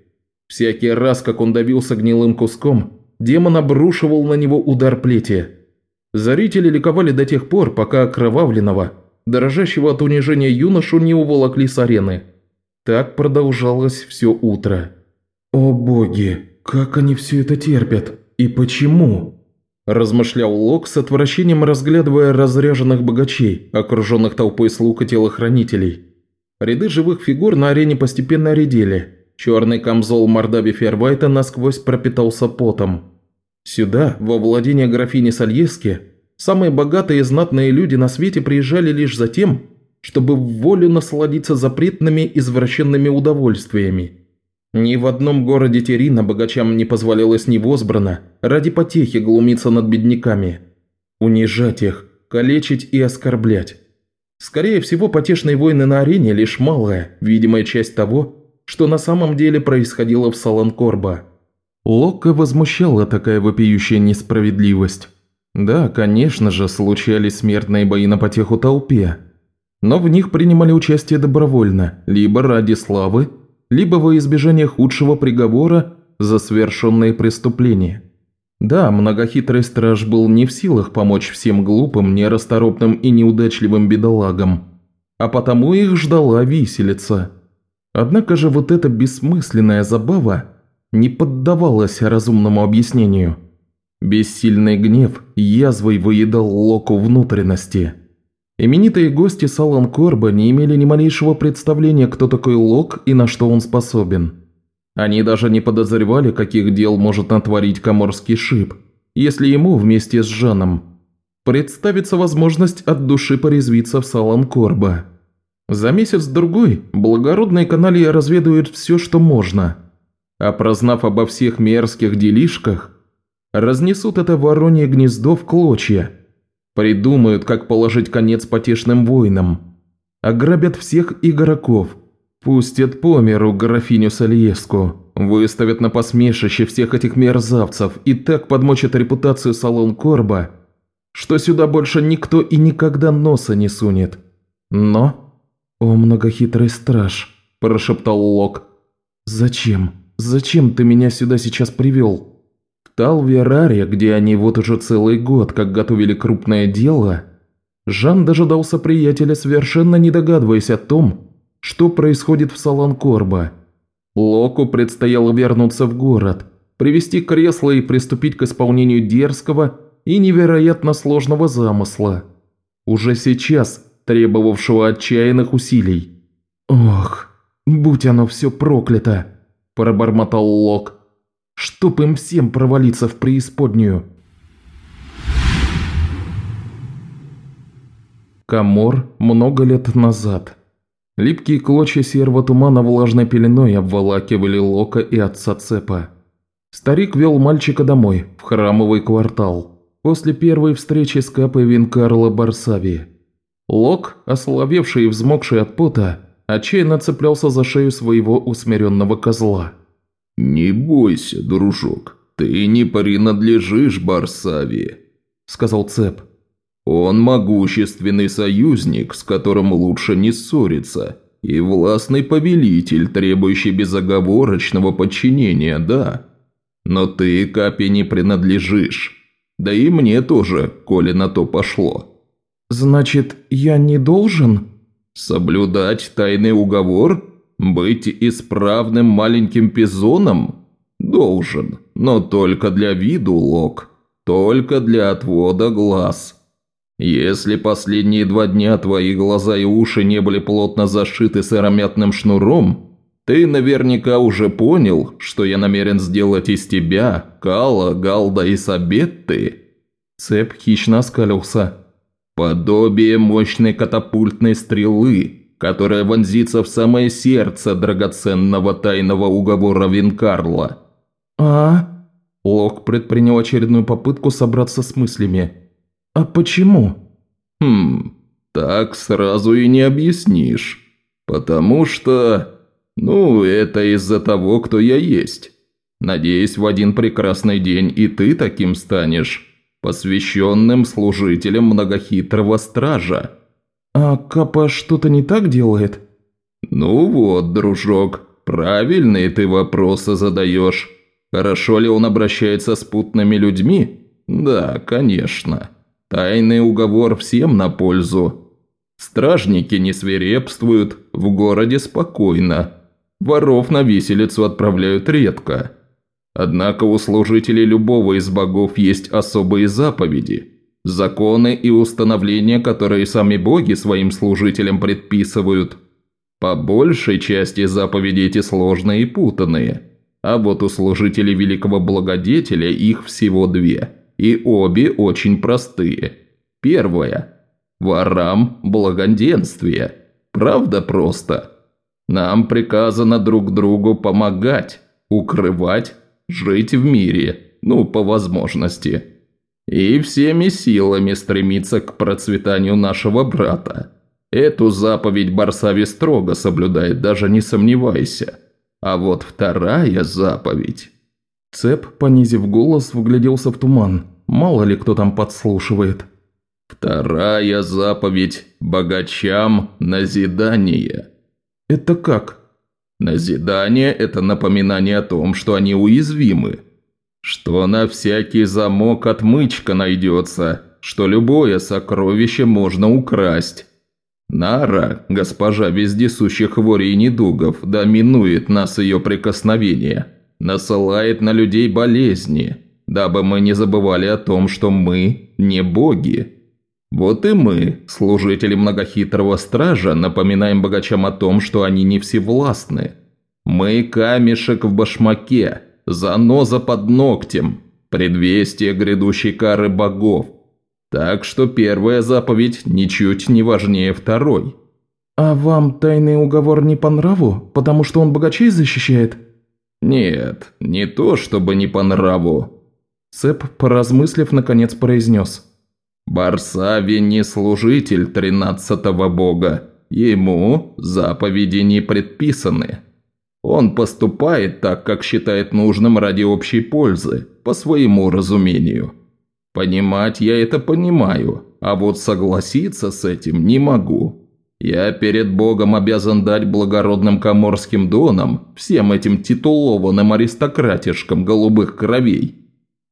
Всякий раз, как он давился гнилым куском, демон обрушивал на него удар плети. Зрители ликовали до тех пор, пока окровавленного, дрожащего от унижения юношу не уволокли с арены. Так продолжалось все утро. «О боги, как они все это терпят? И почему?» Размышлял Лок с отвращением разглядывая разряженных богачей, окруженных толпой слуг и телохранителей. Ряды живых фигур на арене постепенно редели. Черный камзол Мордави Фервайта насквозь пропитался потом. Сюда, во владение графини Сальевски, самые богатые и знатные люди на свете приезжали лишь за тем, чтобы в волю насладиться запретными извращенными удовольствиями – ни в одном городе Терина богачам не позволялось невозбрано ради потехи глумиться над бедняками, унижать их, калечить и оскорблять. Скорее всего, потешные войны на арене – лишь малая, видимая часть того, что на самом деле происходило в Саланкорба. Локко возмущала такая вопиющая несправедливость. Да, конечно же, случались смертные бои на потеху толпе, но в них принимали участие добровольно, либо ради славы, либо во избежание худшего приговора за совершенные преступления. Да, многохитрый страж был не в силах помочь всем глупым, нерасторопным и неудачливым бедолагам, а потому их ждала виселица. Однако же вот эта бессмысленная забава не поддавалась разумному объяснению. Бессильный гнев язвой выедал Локу внутренности – Именитые гости Салан Корба не имели ни малейшего представления, кто такой Лок и на что он способен. Они даже не подозревали, каких дел может натворить коморский шип, если ему вместе с Жаном представится возможность от души порезвиться в Салан Корба. За месяц-другой благородные каналии разведают все, что можно, а прознав обо всех мерзких делишках, разнесут это воронье гнездо в клочья – Придумают, как положить конец потешным воинам. Ограбят всех игроков. Пустят по миру графиню Сальеску. Выставят на посмешище всех этих мерзавцев и так подмочат репутацию салон Корба, что сюда больше никто и никогда носа не сунет. Но... «О, многохитрый страж», – прошептал Лок. «Зачем? Зачем ты меня сюда сейчас привел?» Талвераре, где они вот уже целый год как готовили крупное дело, Жан дожидался приятеля, совершенно не догадываясь о том, что происходит в Саланкорба. Локу предстояло вернуться в город, привести кресло и приступить к исполнению дерзкого и невероятно сложного замысла, уже сейчас требовавшего отчаянных усилий. Ох, будь оно все проклято!» – пробормотал Лок. «Чтоб им всем провалиться в преисподнюю!» Камор много лет назад. Липкие клочья серого тумана влажной пеленой обволакивали Лока и отца Цепа. Старик вел мальчика домой, в храмовый квартал, после первой встречи с Капой Винкарло Барсави. Лок, ослабевший и взмокший от пота, отчаянно цеплялся за шею своего усмиренного козла. «Не бойся, дружок, ты не принадлежишь Барсави», – сказал Цеп. «Он могущественный союзник, с которым лучше не ссориться, и властный повелитель, требующий безоговорочного подчинения, да. Но ты Капе не принадлежишь. Да и мне тоже, коли на то пошло». «Значит, я не должен?» «Соблюдать тайный уговор? Быть исправным маленьким пизоном? Должен, но только для виду, Лок. Только для отвода глаз». Если последние два дня твои глаза и уши не были плотно зашиты сыромятным шнуром, ты наверняка уже понял, что я намерен сделать из тебя, Кала, Галда и Сабетты». Цеп хищно оскалился. «Подобие мощной катапультной стрелы, которая вонзится в самое сердце драгоценного тайного уговора Винкарла». «А?» Лок предпринял очередную попытку собраться с мыслями. «А почему?» «Хм, так сразу и не объяснишь. Потому что... Ну, это из-за того, кто я есть. Надеюсь, в один прекрасный день и ты таким станешь, посвященным служителем многохитрого стража». «А Капа что-то не так делает?» «Ну вот, дружок, правильные ты вопросы задаешь. Хорошо ли он обращается с путными людьми? Да, конечно. Тайный уговор всем на пользу. Стражники не свирепствуют, в городе спокойно. Воров на виселицу отправляют редко. Однако у служителей любого из богов есть особые заповеди, законы и установления, которые сами боги своим служителям предписывают. По большей части заповеди эти сложные и путанные, а вот у служителей великого благодетеля их всего две – и обе очень простые. Первое. Ворам благоденствие. Правда просто? Нам приказано друг другу помогать, укрывать, жить в мире, ну, по возможности. И всеми силами стремиться к процветанию нашего брата. Эту заповедь Барсави строго соблюдает, даже не сомневайся. А вот вторая заповедь... Цеп, понизив голос, вгляделся в туман. Мало ли кто там подслушивает. «Вторая заповедь богачам – назидание». «Это как?» «Назидание – это напоминание о том, что они уязвимы. Что на всякий замок отмычка найдется, что любое сокровище можно украсть». Нара, госпожа вездесущих хворей и недугов, доминует нас ее прикосновение, насылает на людей болезни, дабы мы не забывали о том, что мы не боги. Вот и мы, служители многохитрого стража, напоминаем богачам о том, что они не всевластны. Мы камешек в башмаке, заноза под ногтем, предвестие грядущей кары богов. Так что первая заповедь ничуть не важнее второй. «А вам тайный уговор не по нраву, потому что он богачей защищает?» «Нет, не то чтобы не по нраву. Сэп, поразмыслив, наконец произнес. «Барсави не служитель тринадцатого бога. Ему заповеди не предписаны. Он поступает так, как считает нужным ради общей пользы, по своему разумению. Понимать я это понимаю, а вот согласиться с этим не могу. Я перед Богом обязан дать благородным коморским донам, всем этим титулованным аристократишкам голубых кровей,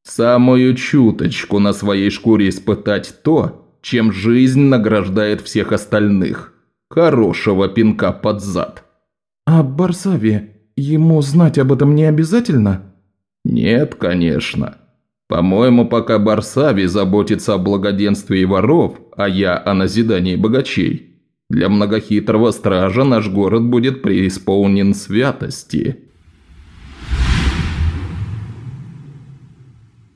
Самую чуточку на своей шкуре испытать то, чем жизнь награждает всех остальных. Хорошего пинка под зад. А Барсави, ему знать об этом не обязательно? Нет, конечно. По-моему, пока Барсави заботится о благоденствии воров, а я о назидании богачей, Для многохитрого стража наш город будет преисполнен святости».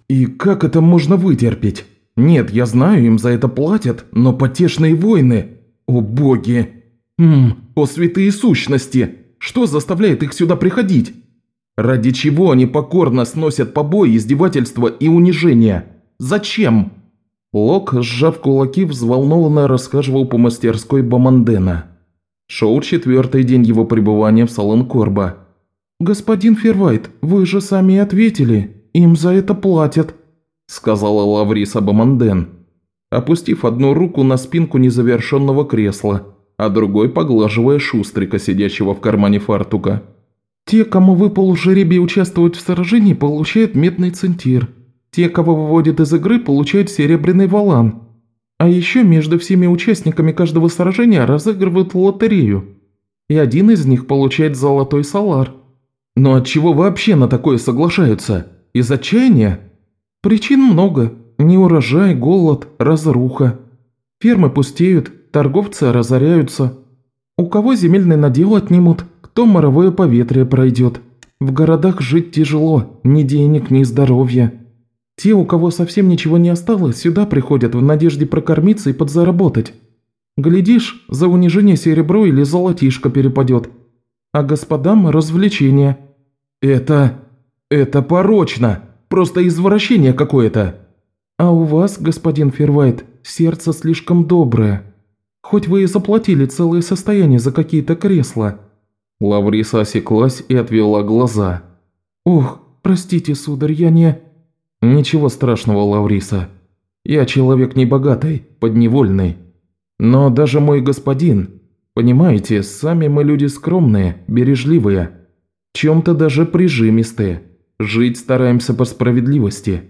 «И как это можно вытерпеть? Нет, я знаю, им за это платят, но потешные войны... О боги! Ммм, о святые сущности! Что заставляет их сюда приходить? Ради чего они покорно сносят побои, издевательства и унижения? Зачем?» Лок, сжав кулаки, взволнованно расхаживал по мастерской Бамандена. Шел четвертый день его пребывания в салон Корба. «Господин Фервайт, вы же сами ответили, им за это платят», – сказала Лавриса Баманден, опустив одну руку на спинку незавершенного кресла, а другой поглаживая шустрика, сидящего в кармане фартука. «Те, кому выпал жребий участвовать в сражении, получают медный центир», те, кого выводят из игры, получают серебряный валан. А еще между всеми участниками каждого сражения разыгрывают лотерею. И один из них получает золотой салар. Но от чего вообще на такое соглашаются? Из отчаяния? Причин много. Неурожай, голод, разруха. Фермы пустеют, торговцы разоряются. У кого земельный надел отнимут, кто моровое поветрие пройдет. В городах жить тяжело, ни денег, ни здоровья. Те, у кого совсем ничего не осталось, сюда приходят в надежде прокормиться и подзаработать. Глядишь, за унижение серебро или золотишко перепадет. А господам развлечения. Это... это порочно. Просто извращение какое-то. А у вас, господин Фервайт, сердце слишком доброе. Хоть вы и заплатили целое состояние за какие-то кресла. Лавриса осеклась и отвела глаза. «Ох, простите, сударь, я не...» «Ничего страшного, Лавриса. Я человек небогатый, подневольный. Но даже мой господин, понимаете, сами мы люди скромные, бережливые, чем-то даже прижимистые. Жить стараемся по справедливости.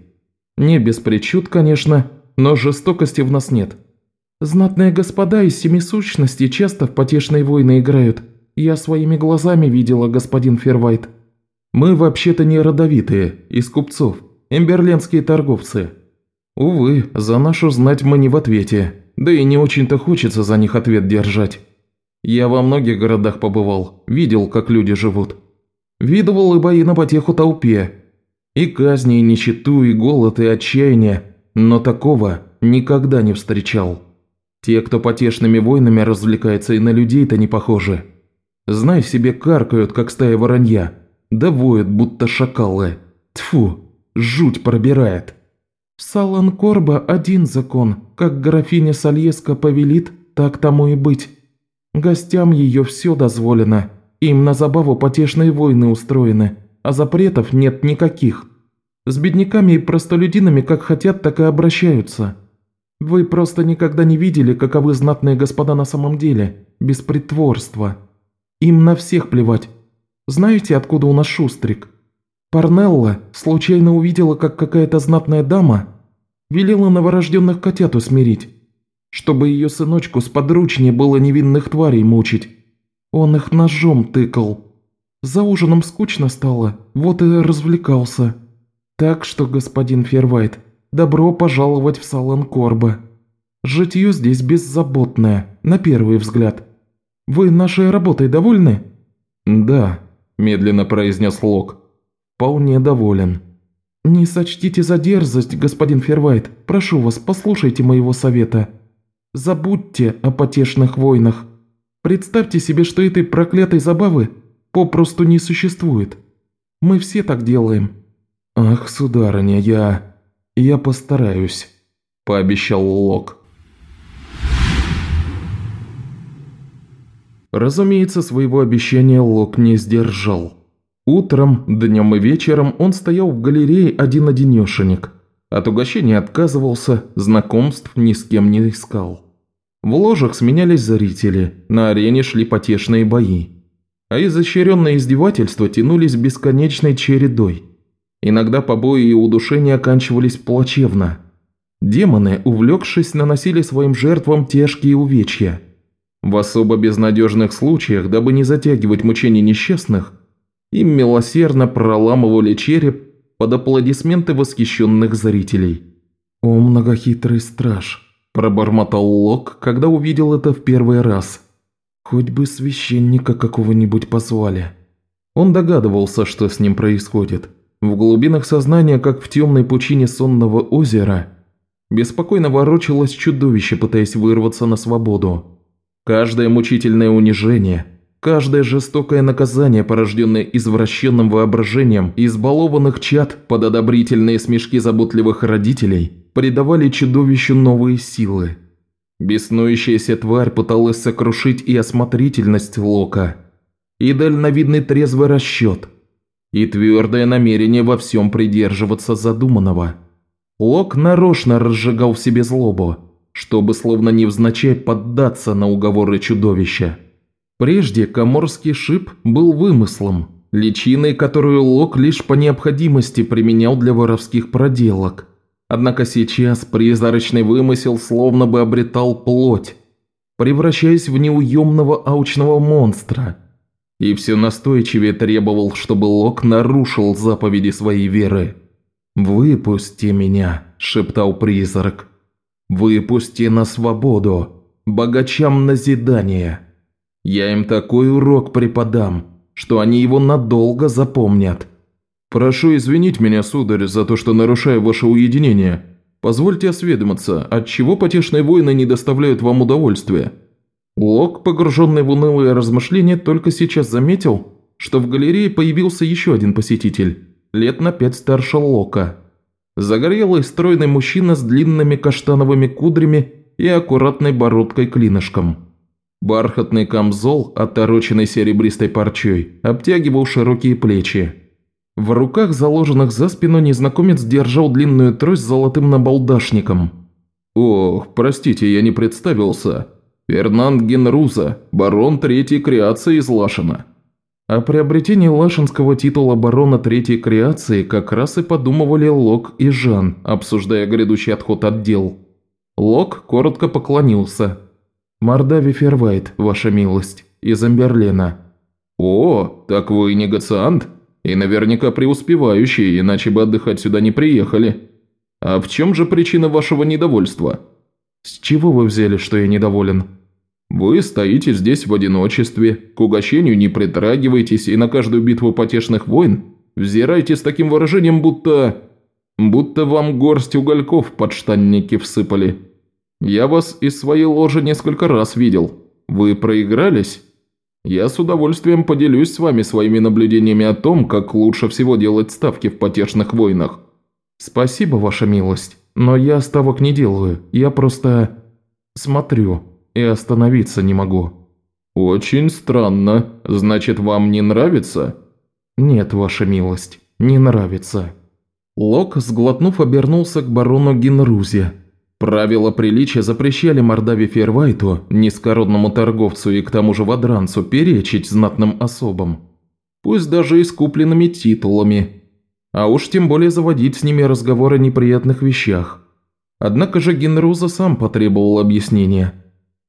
Не без причуд, конечно, но жестокости в нас нет. Знатные господа из семи сущностей часто в потешные войны играют. Я своими глазами видела, господин Фервайт. Мы вообще-то не родовитые, из купцов. Эмберлендские торговцы. Увы, за нашу знать мы не в ответе, да и не очень-то хочется за них ответ держать. Я во многих городах побывал, видел, как люди живут. Видывал и бои на потеху толпе. И казни, и нищету, и голод, и отчаяние. Но такого никогда не встречал. Те, кто потешными войнами развлекается, и на людей-то не похожи. Знай себе, каркают, как стая воронья. Да воют, будто шакалы. Тфу. Жуть пробирает. В Салан-Корба один закон. Как графиня Сальеска повелит, так тому и быть. Гостям ее все дозволено. Им на забаву потешные войны устроены, а запретов нет никаких. С бедняками и простолюдинами как хотят, так и обращаются. Вы просто никогда не видели, каковы знатные господа на самом деле, без притворства. Им на всех плевать. Знаете, откуда у нас Шустрик? Парнелла случайно увидела, как какая-то знатная дама велела новорожденных котят усмирить, чтобы ее сыночку сподручнее было невинных тварей мучить. Он их ножом тыкал. За ужином скучно стало, вот и развлекался. Так что, господин Фервайт, добро пожаловать в салон Корба. Житье здесь беззаботное, на первый взгляд. Вы нашей работой довольны?» «Да», – медленно произнес Лок вполне доволен. «Не сочтите за дерзость, господин Фервайт. Прошу вас, послушайте моего совета. Забудьте о потешных войнах. Представьте себе, что этой проклятой забавы попросту не существует. Мы все так делаем». «Ах, сударыня, я... я постараюсь», – пообещал Лок. Разумеется, своего обещания Лок не сдержал. Утром, днем и вечером он стоял в галерее один-одинешенек. От угощения отказывался, знакомств ни с кем не искал. В ложах сменялись зрители, на арене шли потешные бои. А изощренные издевательства тянулись бесконечной чередой. Иногда побои и удушения оканчивались плачевно. Демоны, увлекшись, наносили своим жертвам тяжкие увечья. В особо безнадежных случаях, дабы не затягивать мучений несчастных, им милосердно проламывали череп под аплодисменты восхищенных зрителей. «О, многохитрый страж! пробормотал Лок, когда увидел это в первый раз. Хоть бы священника какого-нибудь позвали. Он догадывался, что с ним происходит. В глубинах сознания, как в темной пучине сонного озера, беспокойно ворочалось чудовище, пытаясь вырваться на свободу. Каждое мучительное унижение, каждое жестокое наказание, порожденное извращенным воображением избалованных чад под одобрительные смешки заботливых родителей, придавали чудовищу новые силы. Беснующаяся тварь пыталась сокрушить и осмотрительность Лока, и дальновидный трезвый расчет, и твердое намерение во всем придерживаться задуманного. Лок нарочно разжигал в себе злобу, чтобы словно невзначай поддаться на уговоры чудовища. Прежде коморский шип был вымыслом, личиной, которую Лок лишь по необходимости применял для воровских проделок – Однако сейчас призрачный вымысел словно бы обретал плоть, превращаясь в неуемного аучного монстра. И все настойчивее требовал, чтобы Лок нарушил заповеди своей веры. «Выпусти меня», – шептал призрак. «Выпусти на свободу, богачам назидание. Я им такой урок преподам, что они его надолго запомнят». «Прошу извинить меня, сударь, за то, что нарушаю ваше уединение. Позвольте осведомиться, отчего потешные войны не доставляют вам удовольствия?» Лок, погруженный в унылые размышления, только сейчас заметил, что в галерее появился еще один посетитель, лет на пять старше Лока. Загорелый стройный мужчина с длинными каштановыми кудрями и аккуратной бородкой-клинышком. Бархатный камзол, отороченный серебристой парчой, обтягивал широкие плечи. В руках, заложенных за спину, незнакомец держал длинную трость с золотым набалдашником. «Ох, простите, я не представился. Фернанд Генруза, барон третьей креации из Лашина». О приобретении лашинского титула барона третьей креации как раз и подумывали Лок и Жан, обсуждая грядущий отход от дел. Лок коротко поклонился. «Мордави Фервайт, ваша милость, из Амберлена». «О, так вы негациант?» И наверняка преуспевающие, иначе бы отдыхать сюда не приехали. А в чем же причина вашего недовольства? С чего вы взяли, что я недоволен? Вы стоите здесь в одиночестве, к угощению не притрагиваетесь и на каждую битву потешных войн взираете с таким выражением, будто... будто вам горсть угольков под штанники всыпали. Я вас из своей ложи несколько раз видел. Вы проигрались? Я с удовольствием поделюсь с вами своими наблюдениями о том, как лучше всего делать ставки в потешных войнах». «Спасибо, ваша милость, но я ставок не делаю, я просто смотрю и остановиться не могу». «Очень странно. Значит, вам не нравится?» «Нет, ваша милость, не нравится». Лок, сглотнув, обернулся к барону Генрузе, Правила приличия запрещали Мордаве Фервайту, низкородному торговцу и к тому же вадранцу, перечить знатным особам. Пусть даже и с купленными титулами. А уж тем более заводить с ними разговор о неприятных вещах. Однако же Генруза сам потребовал объяснения.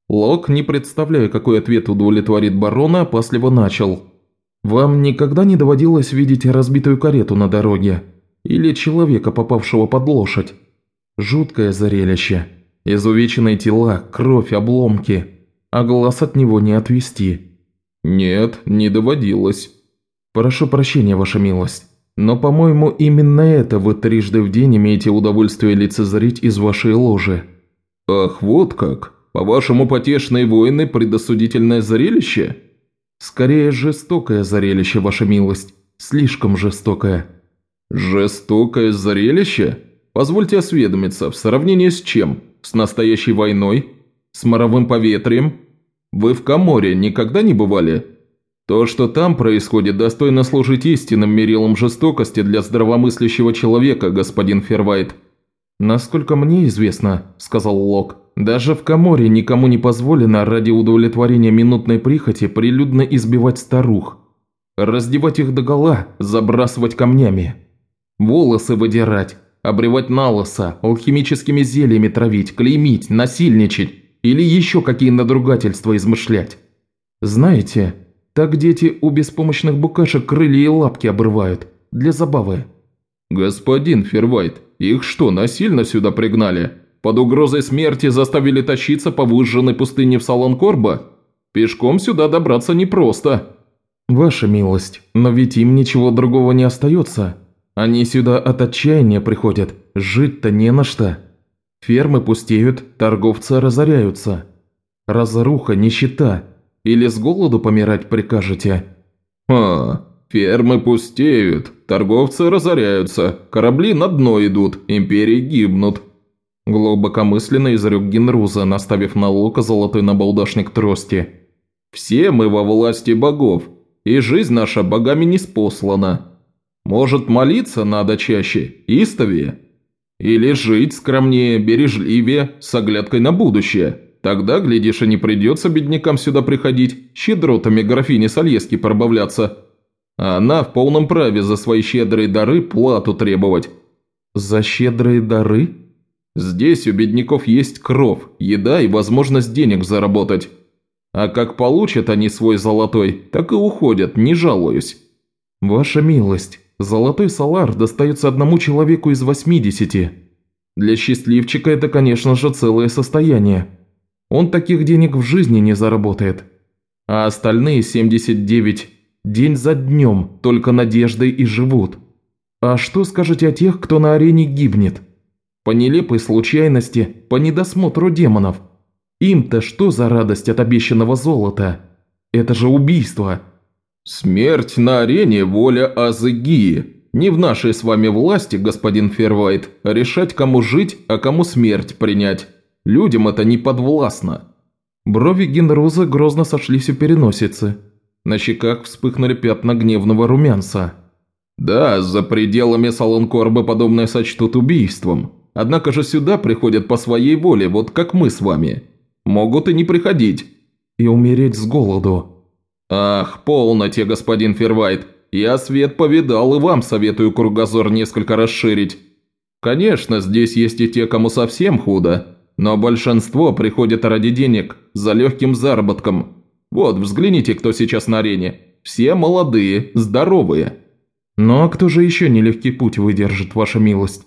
Лок, не представляя, какой ответ удовлетворит барона, опасливо начал. «Вам никогда не доводилось видеть разбитую карету на дороге? Или человека, попавшего под лошадь?» Жуткое зрелище. Изувеченные тела, кровь, обломки. А глаз от него не отвести. «Нет, не доводилось». «Прошу прощения, ваша милость, но, по-моему, именно это вы трижды в день имеете удовольствие лицезреть из вашей ложи». «Ах, вот как! По-вашему, потешные воины – предосудительное зрелище?» «Скорее, жестокое зрелище, ваша милость. Слишком жестокое». «Жестокое зрелище?» Позвольте осведомиться, в сравнении с чем? С настоящей войной? С моровым поветрием? Вы в Каморе никогда не бывали? То, что там происходит, достойно служить истинным мерилом жестокости для здравомыслящего человека, господин Фервайт. «Насколько мне известно», – сказал Лок, – «даже в Каморе никому не позволено ради удовлетворения минутной прихоти прилюдно избивать старух, раздевать их догола, забрасывать камнями, волосы выдирать, обревать на лысо, алхимическими зельями травить, клеймить, насильничать или еще какие надругательства измышлять. Знаете, так дети у беспомощных букашек крылья и лапки обрывают, для забавы. «Господин Фервайт, их что, насильно сюда пригнали? Под угрозой смерти заставили тащиться по выжженной пустыне в салон Корба? Пешком сюда добраться непросто». «Ваша милость, но ведь им ничего другого не остается. Они сюда от отчаяния приходят, жить-то не на что. Фермы пустеют, торговцы разоряются. Разруха, нищета. Или с голоду помирать прикажете?» «А, фермы пустеют, торговцы разоряются, корабли на дно идут, империи гибнут». Глубокомысленно изрек Генруза, наставив на лука золотой набалдашник трости. «Все мы во власти богов, и жизнь наша богами не спослана. Может, молиться надо чаще, истовее? Или жить скромнее, бережливее, с оглядкой на будущее? Тогда, глядишь, и не придется беднякам сюда приходить, щедротами графини Сальески пробавляться. А она в полном праве за свои щедрые дары плату требовать». «За щедрые дары?» «Здесь у бедняков есть кров, еда и возможность денег заработать». А как получат они свой золотой, так и уходят, не жалуюсь. Ваша милость, золотой салар достается одному человеку из 80. Для счастливчика это, конечно же, целое состояние. Он таких денег в жизни не заработает. А остальные 79 день за днем только надеждой и живут. А что скажете о тех, кто на арене гибнет? По нелепой случайности, по недосмотру демонов – им-то что за радость от обещанного золота? Это же убийство. Смерть на арене – воля Азыгии. Не в нашей с вами власти, господин Фервайт, решать, кому жить, а кому смерть принять. Людям это не подвластно. Брови Генруза грозно сошлись у переносицы. На щеках вспыхнули пятна гневного румянца. «Да, за пределами Салонкорба подобное сочтут убийством. Однако же сюда приходят по своей воле, вот как мы с вами. Могут и не приходить. И умереть с голоду. Ах, полноте, господин Фервайт. Я свет повидал и вам советую кругозор несколько расширить. Конечно, здесь есть и те, кому совсем худо, но большинство приходят ради денег, за легким заработком. Вот, взгляните, кто сейчас на арене. Все молодые, здоровые. А кто же еще нелегкий путь выдержит, ваша милость?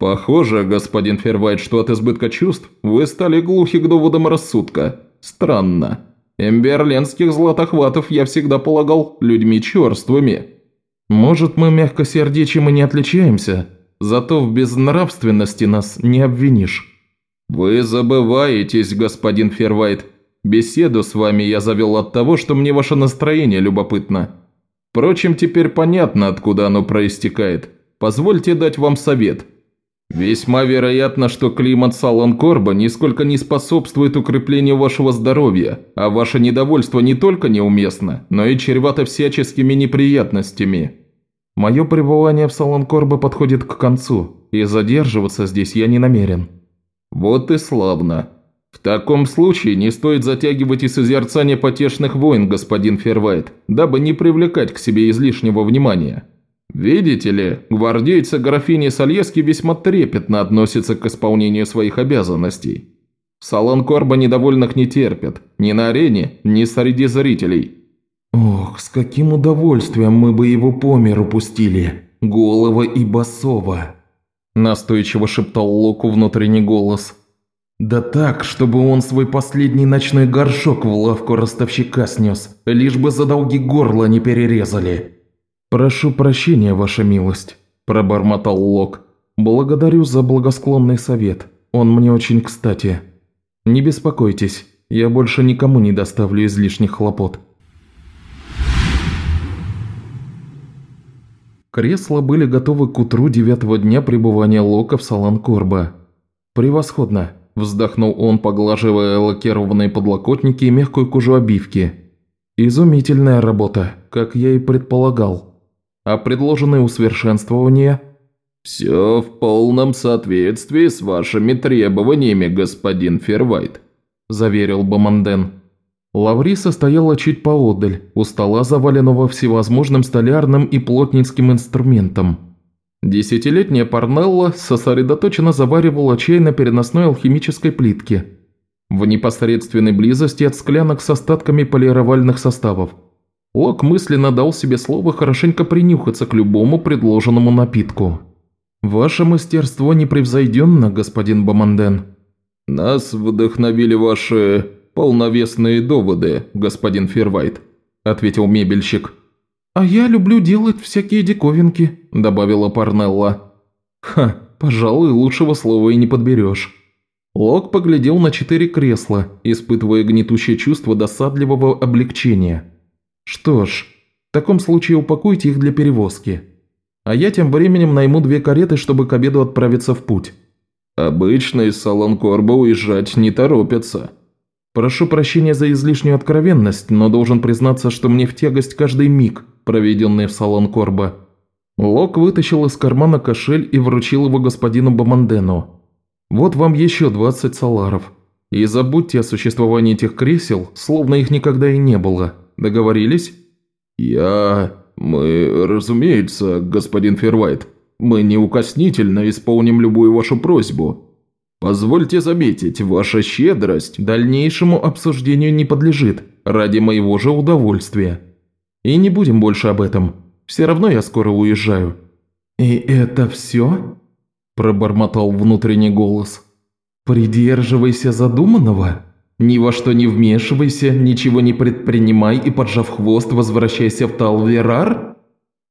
«Похоже, господин Фервайт, что от избытка чувств вы стали глухи к доводам рассудка. Странно. Эмберленских златохватов я всегда полагал людьми черствыми». «Может, мы мягкосердечием и не отличаемся, зато в безнравственности нас не обвинишь». «Вы забываетесь, господин Фервайт. Беседу с вами я завел от того, что мне ваше настроение любопытно. Впрочем, теперь понятно, откуда оно проистекает. Позвольте дать вам совет». Весьма вероятно, что климат Саланкорба нисколько не способствует укреплению вашего здоровья, а ваше недовольство не только неуместно, но и чревато всяческими неприятностями. Мое пребывание в Саланкорбе подходит к концу, и задерживаться здесь я не намерен. Вот и славно. В таком случае не стоит затягивать и созерцание потешных войн, господин Фервайт, дабы не привлекать к себе излишнего внимания. Видите ли, гвардейцы графини Сальески весьма трепетно относятся к исполнению своих обязанностей. Салон Корба недовольных не терпят, ни на арене, ни среди зрителей. Ох, с каким удовольствием мы бы его по миру пустили, Голова и Басова. Настойчиво шептал Локу внутренний голос. Да так, чтобы он свой последний ночной горшок в лавку ростовщика снес, лишь бы за долги горла не перерезали. «Прошу прощения, ваша милость», – пробормотал Лок. «Благодарю за благосклонный совет. Он мне очень кстати. Не беспокойтесь, я больше никому не доставлю излишних хлопот». Кресла были готовы к утру девятого дня пребывания Лока в Саланкорба. «Превосходно», – вздохнул он, поглаживая лакированные подлокотники и мягкую кожу обивки. «Изумительная работа, как я и предполагал» а предложенные усовершенствования «Все в полном соответствии с вашими требованиями, господин Фервайт», – заверил Баманден. Лавриса стояла чуть поодаль, у стола, заваленного всевозможным столярным и плотницким инструментом. Десятилетняя Парнелла сосредоточенно заваривала чай на переносной алхимической плитке, в непосредственной близости от склянок с остатками полировальных составов. Лок мысленно дал себе слово хорошенько принюхаться к любому предложенному напитку. «Ваше мастерство непревзойденно, господин Баманден». «Нас вдохновили ваши полновесные доводы, господин Фервайт», – ответил мебельщик. «А я люблю делать всякие диковинки», – добавила Парнелла. «Ха, пожалуй, лучшего слова и не подберешь». Лок поглядел на четыре кресла, испытывая гнетущее чувство досадливого облегчения. «Что ж, в таком случае упакуйте их для перевозки. А я тем временем найму две кареты, чтобы к обеду отправиться в путь». «Обычно из салон Корба уезжать не торопятся». «Прошу прощения за излишнюю откровенность, но должен признаться, что мне в тягость каждый миг, проведенный в салон Корба». Лок вытащил из кармана кошель и вручил его господину Бамандену. «Вот вам еще 20 саларов. И забудьте о существовании этих кресел, словно их никогда и не было. Договорились?» «Я... мы... разумеется, господин Фервайт. Мы неукоснительно исполним любую вашу просьбу. Позвольте заметить, ваша щедрость дальнейшему обсуждению не подлежит, ради моего же удовольствия. И не будем больше об этом. Все равно я скоро уезжаю». «И это все?» – пробормотал внутренний голос. «Придерживайся задуманного. Ни во что не вмешивайся, ничего не предпринимай и, поджав хвост, возвращайся в Талверар?»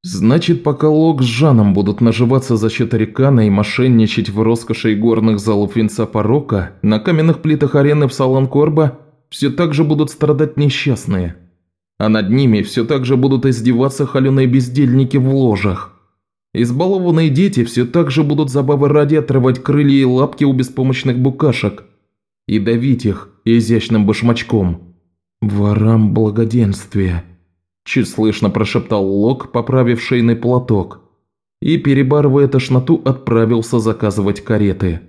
Значит, пока Лок с Жаном будут наживаться за счет Рикана и мошенничать в роскоши горных залов венца порока, на каменных плитах арены в Саланкорба все так же будут страдать несчастные. А над ними все так же будут издеваться холеные бездельники в ложах. Избалованные дети все так же будут забавы ради отрывать крылья и лапки у беспомощных букашек и давить их изящным башмачком. «Ворам благоденствия», – чуть слышно прошептал Лок, поправив шейный платок, и, перебарывая тошноту, отправился заказывать кареты.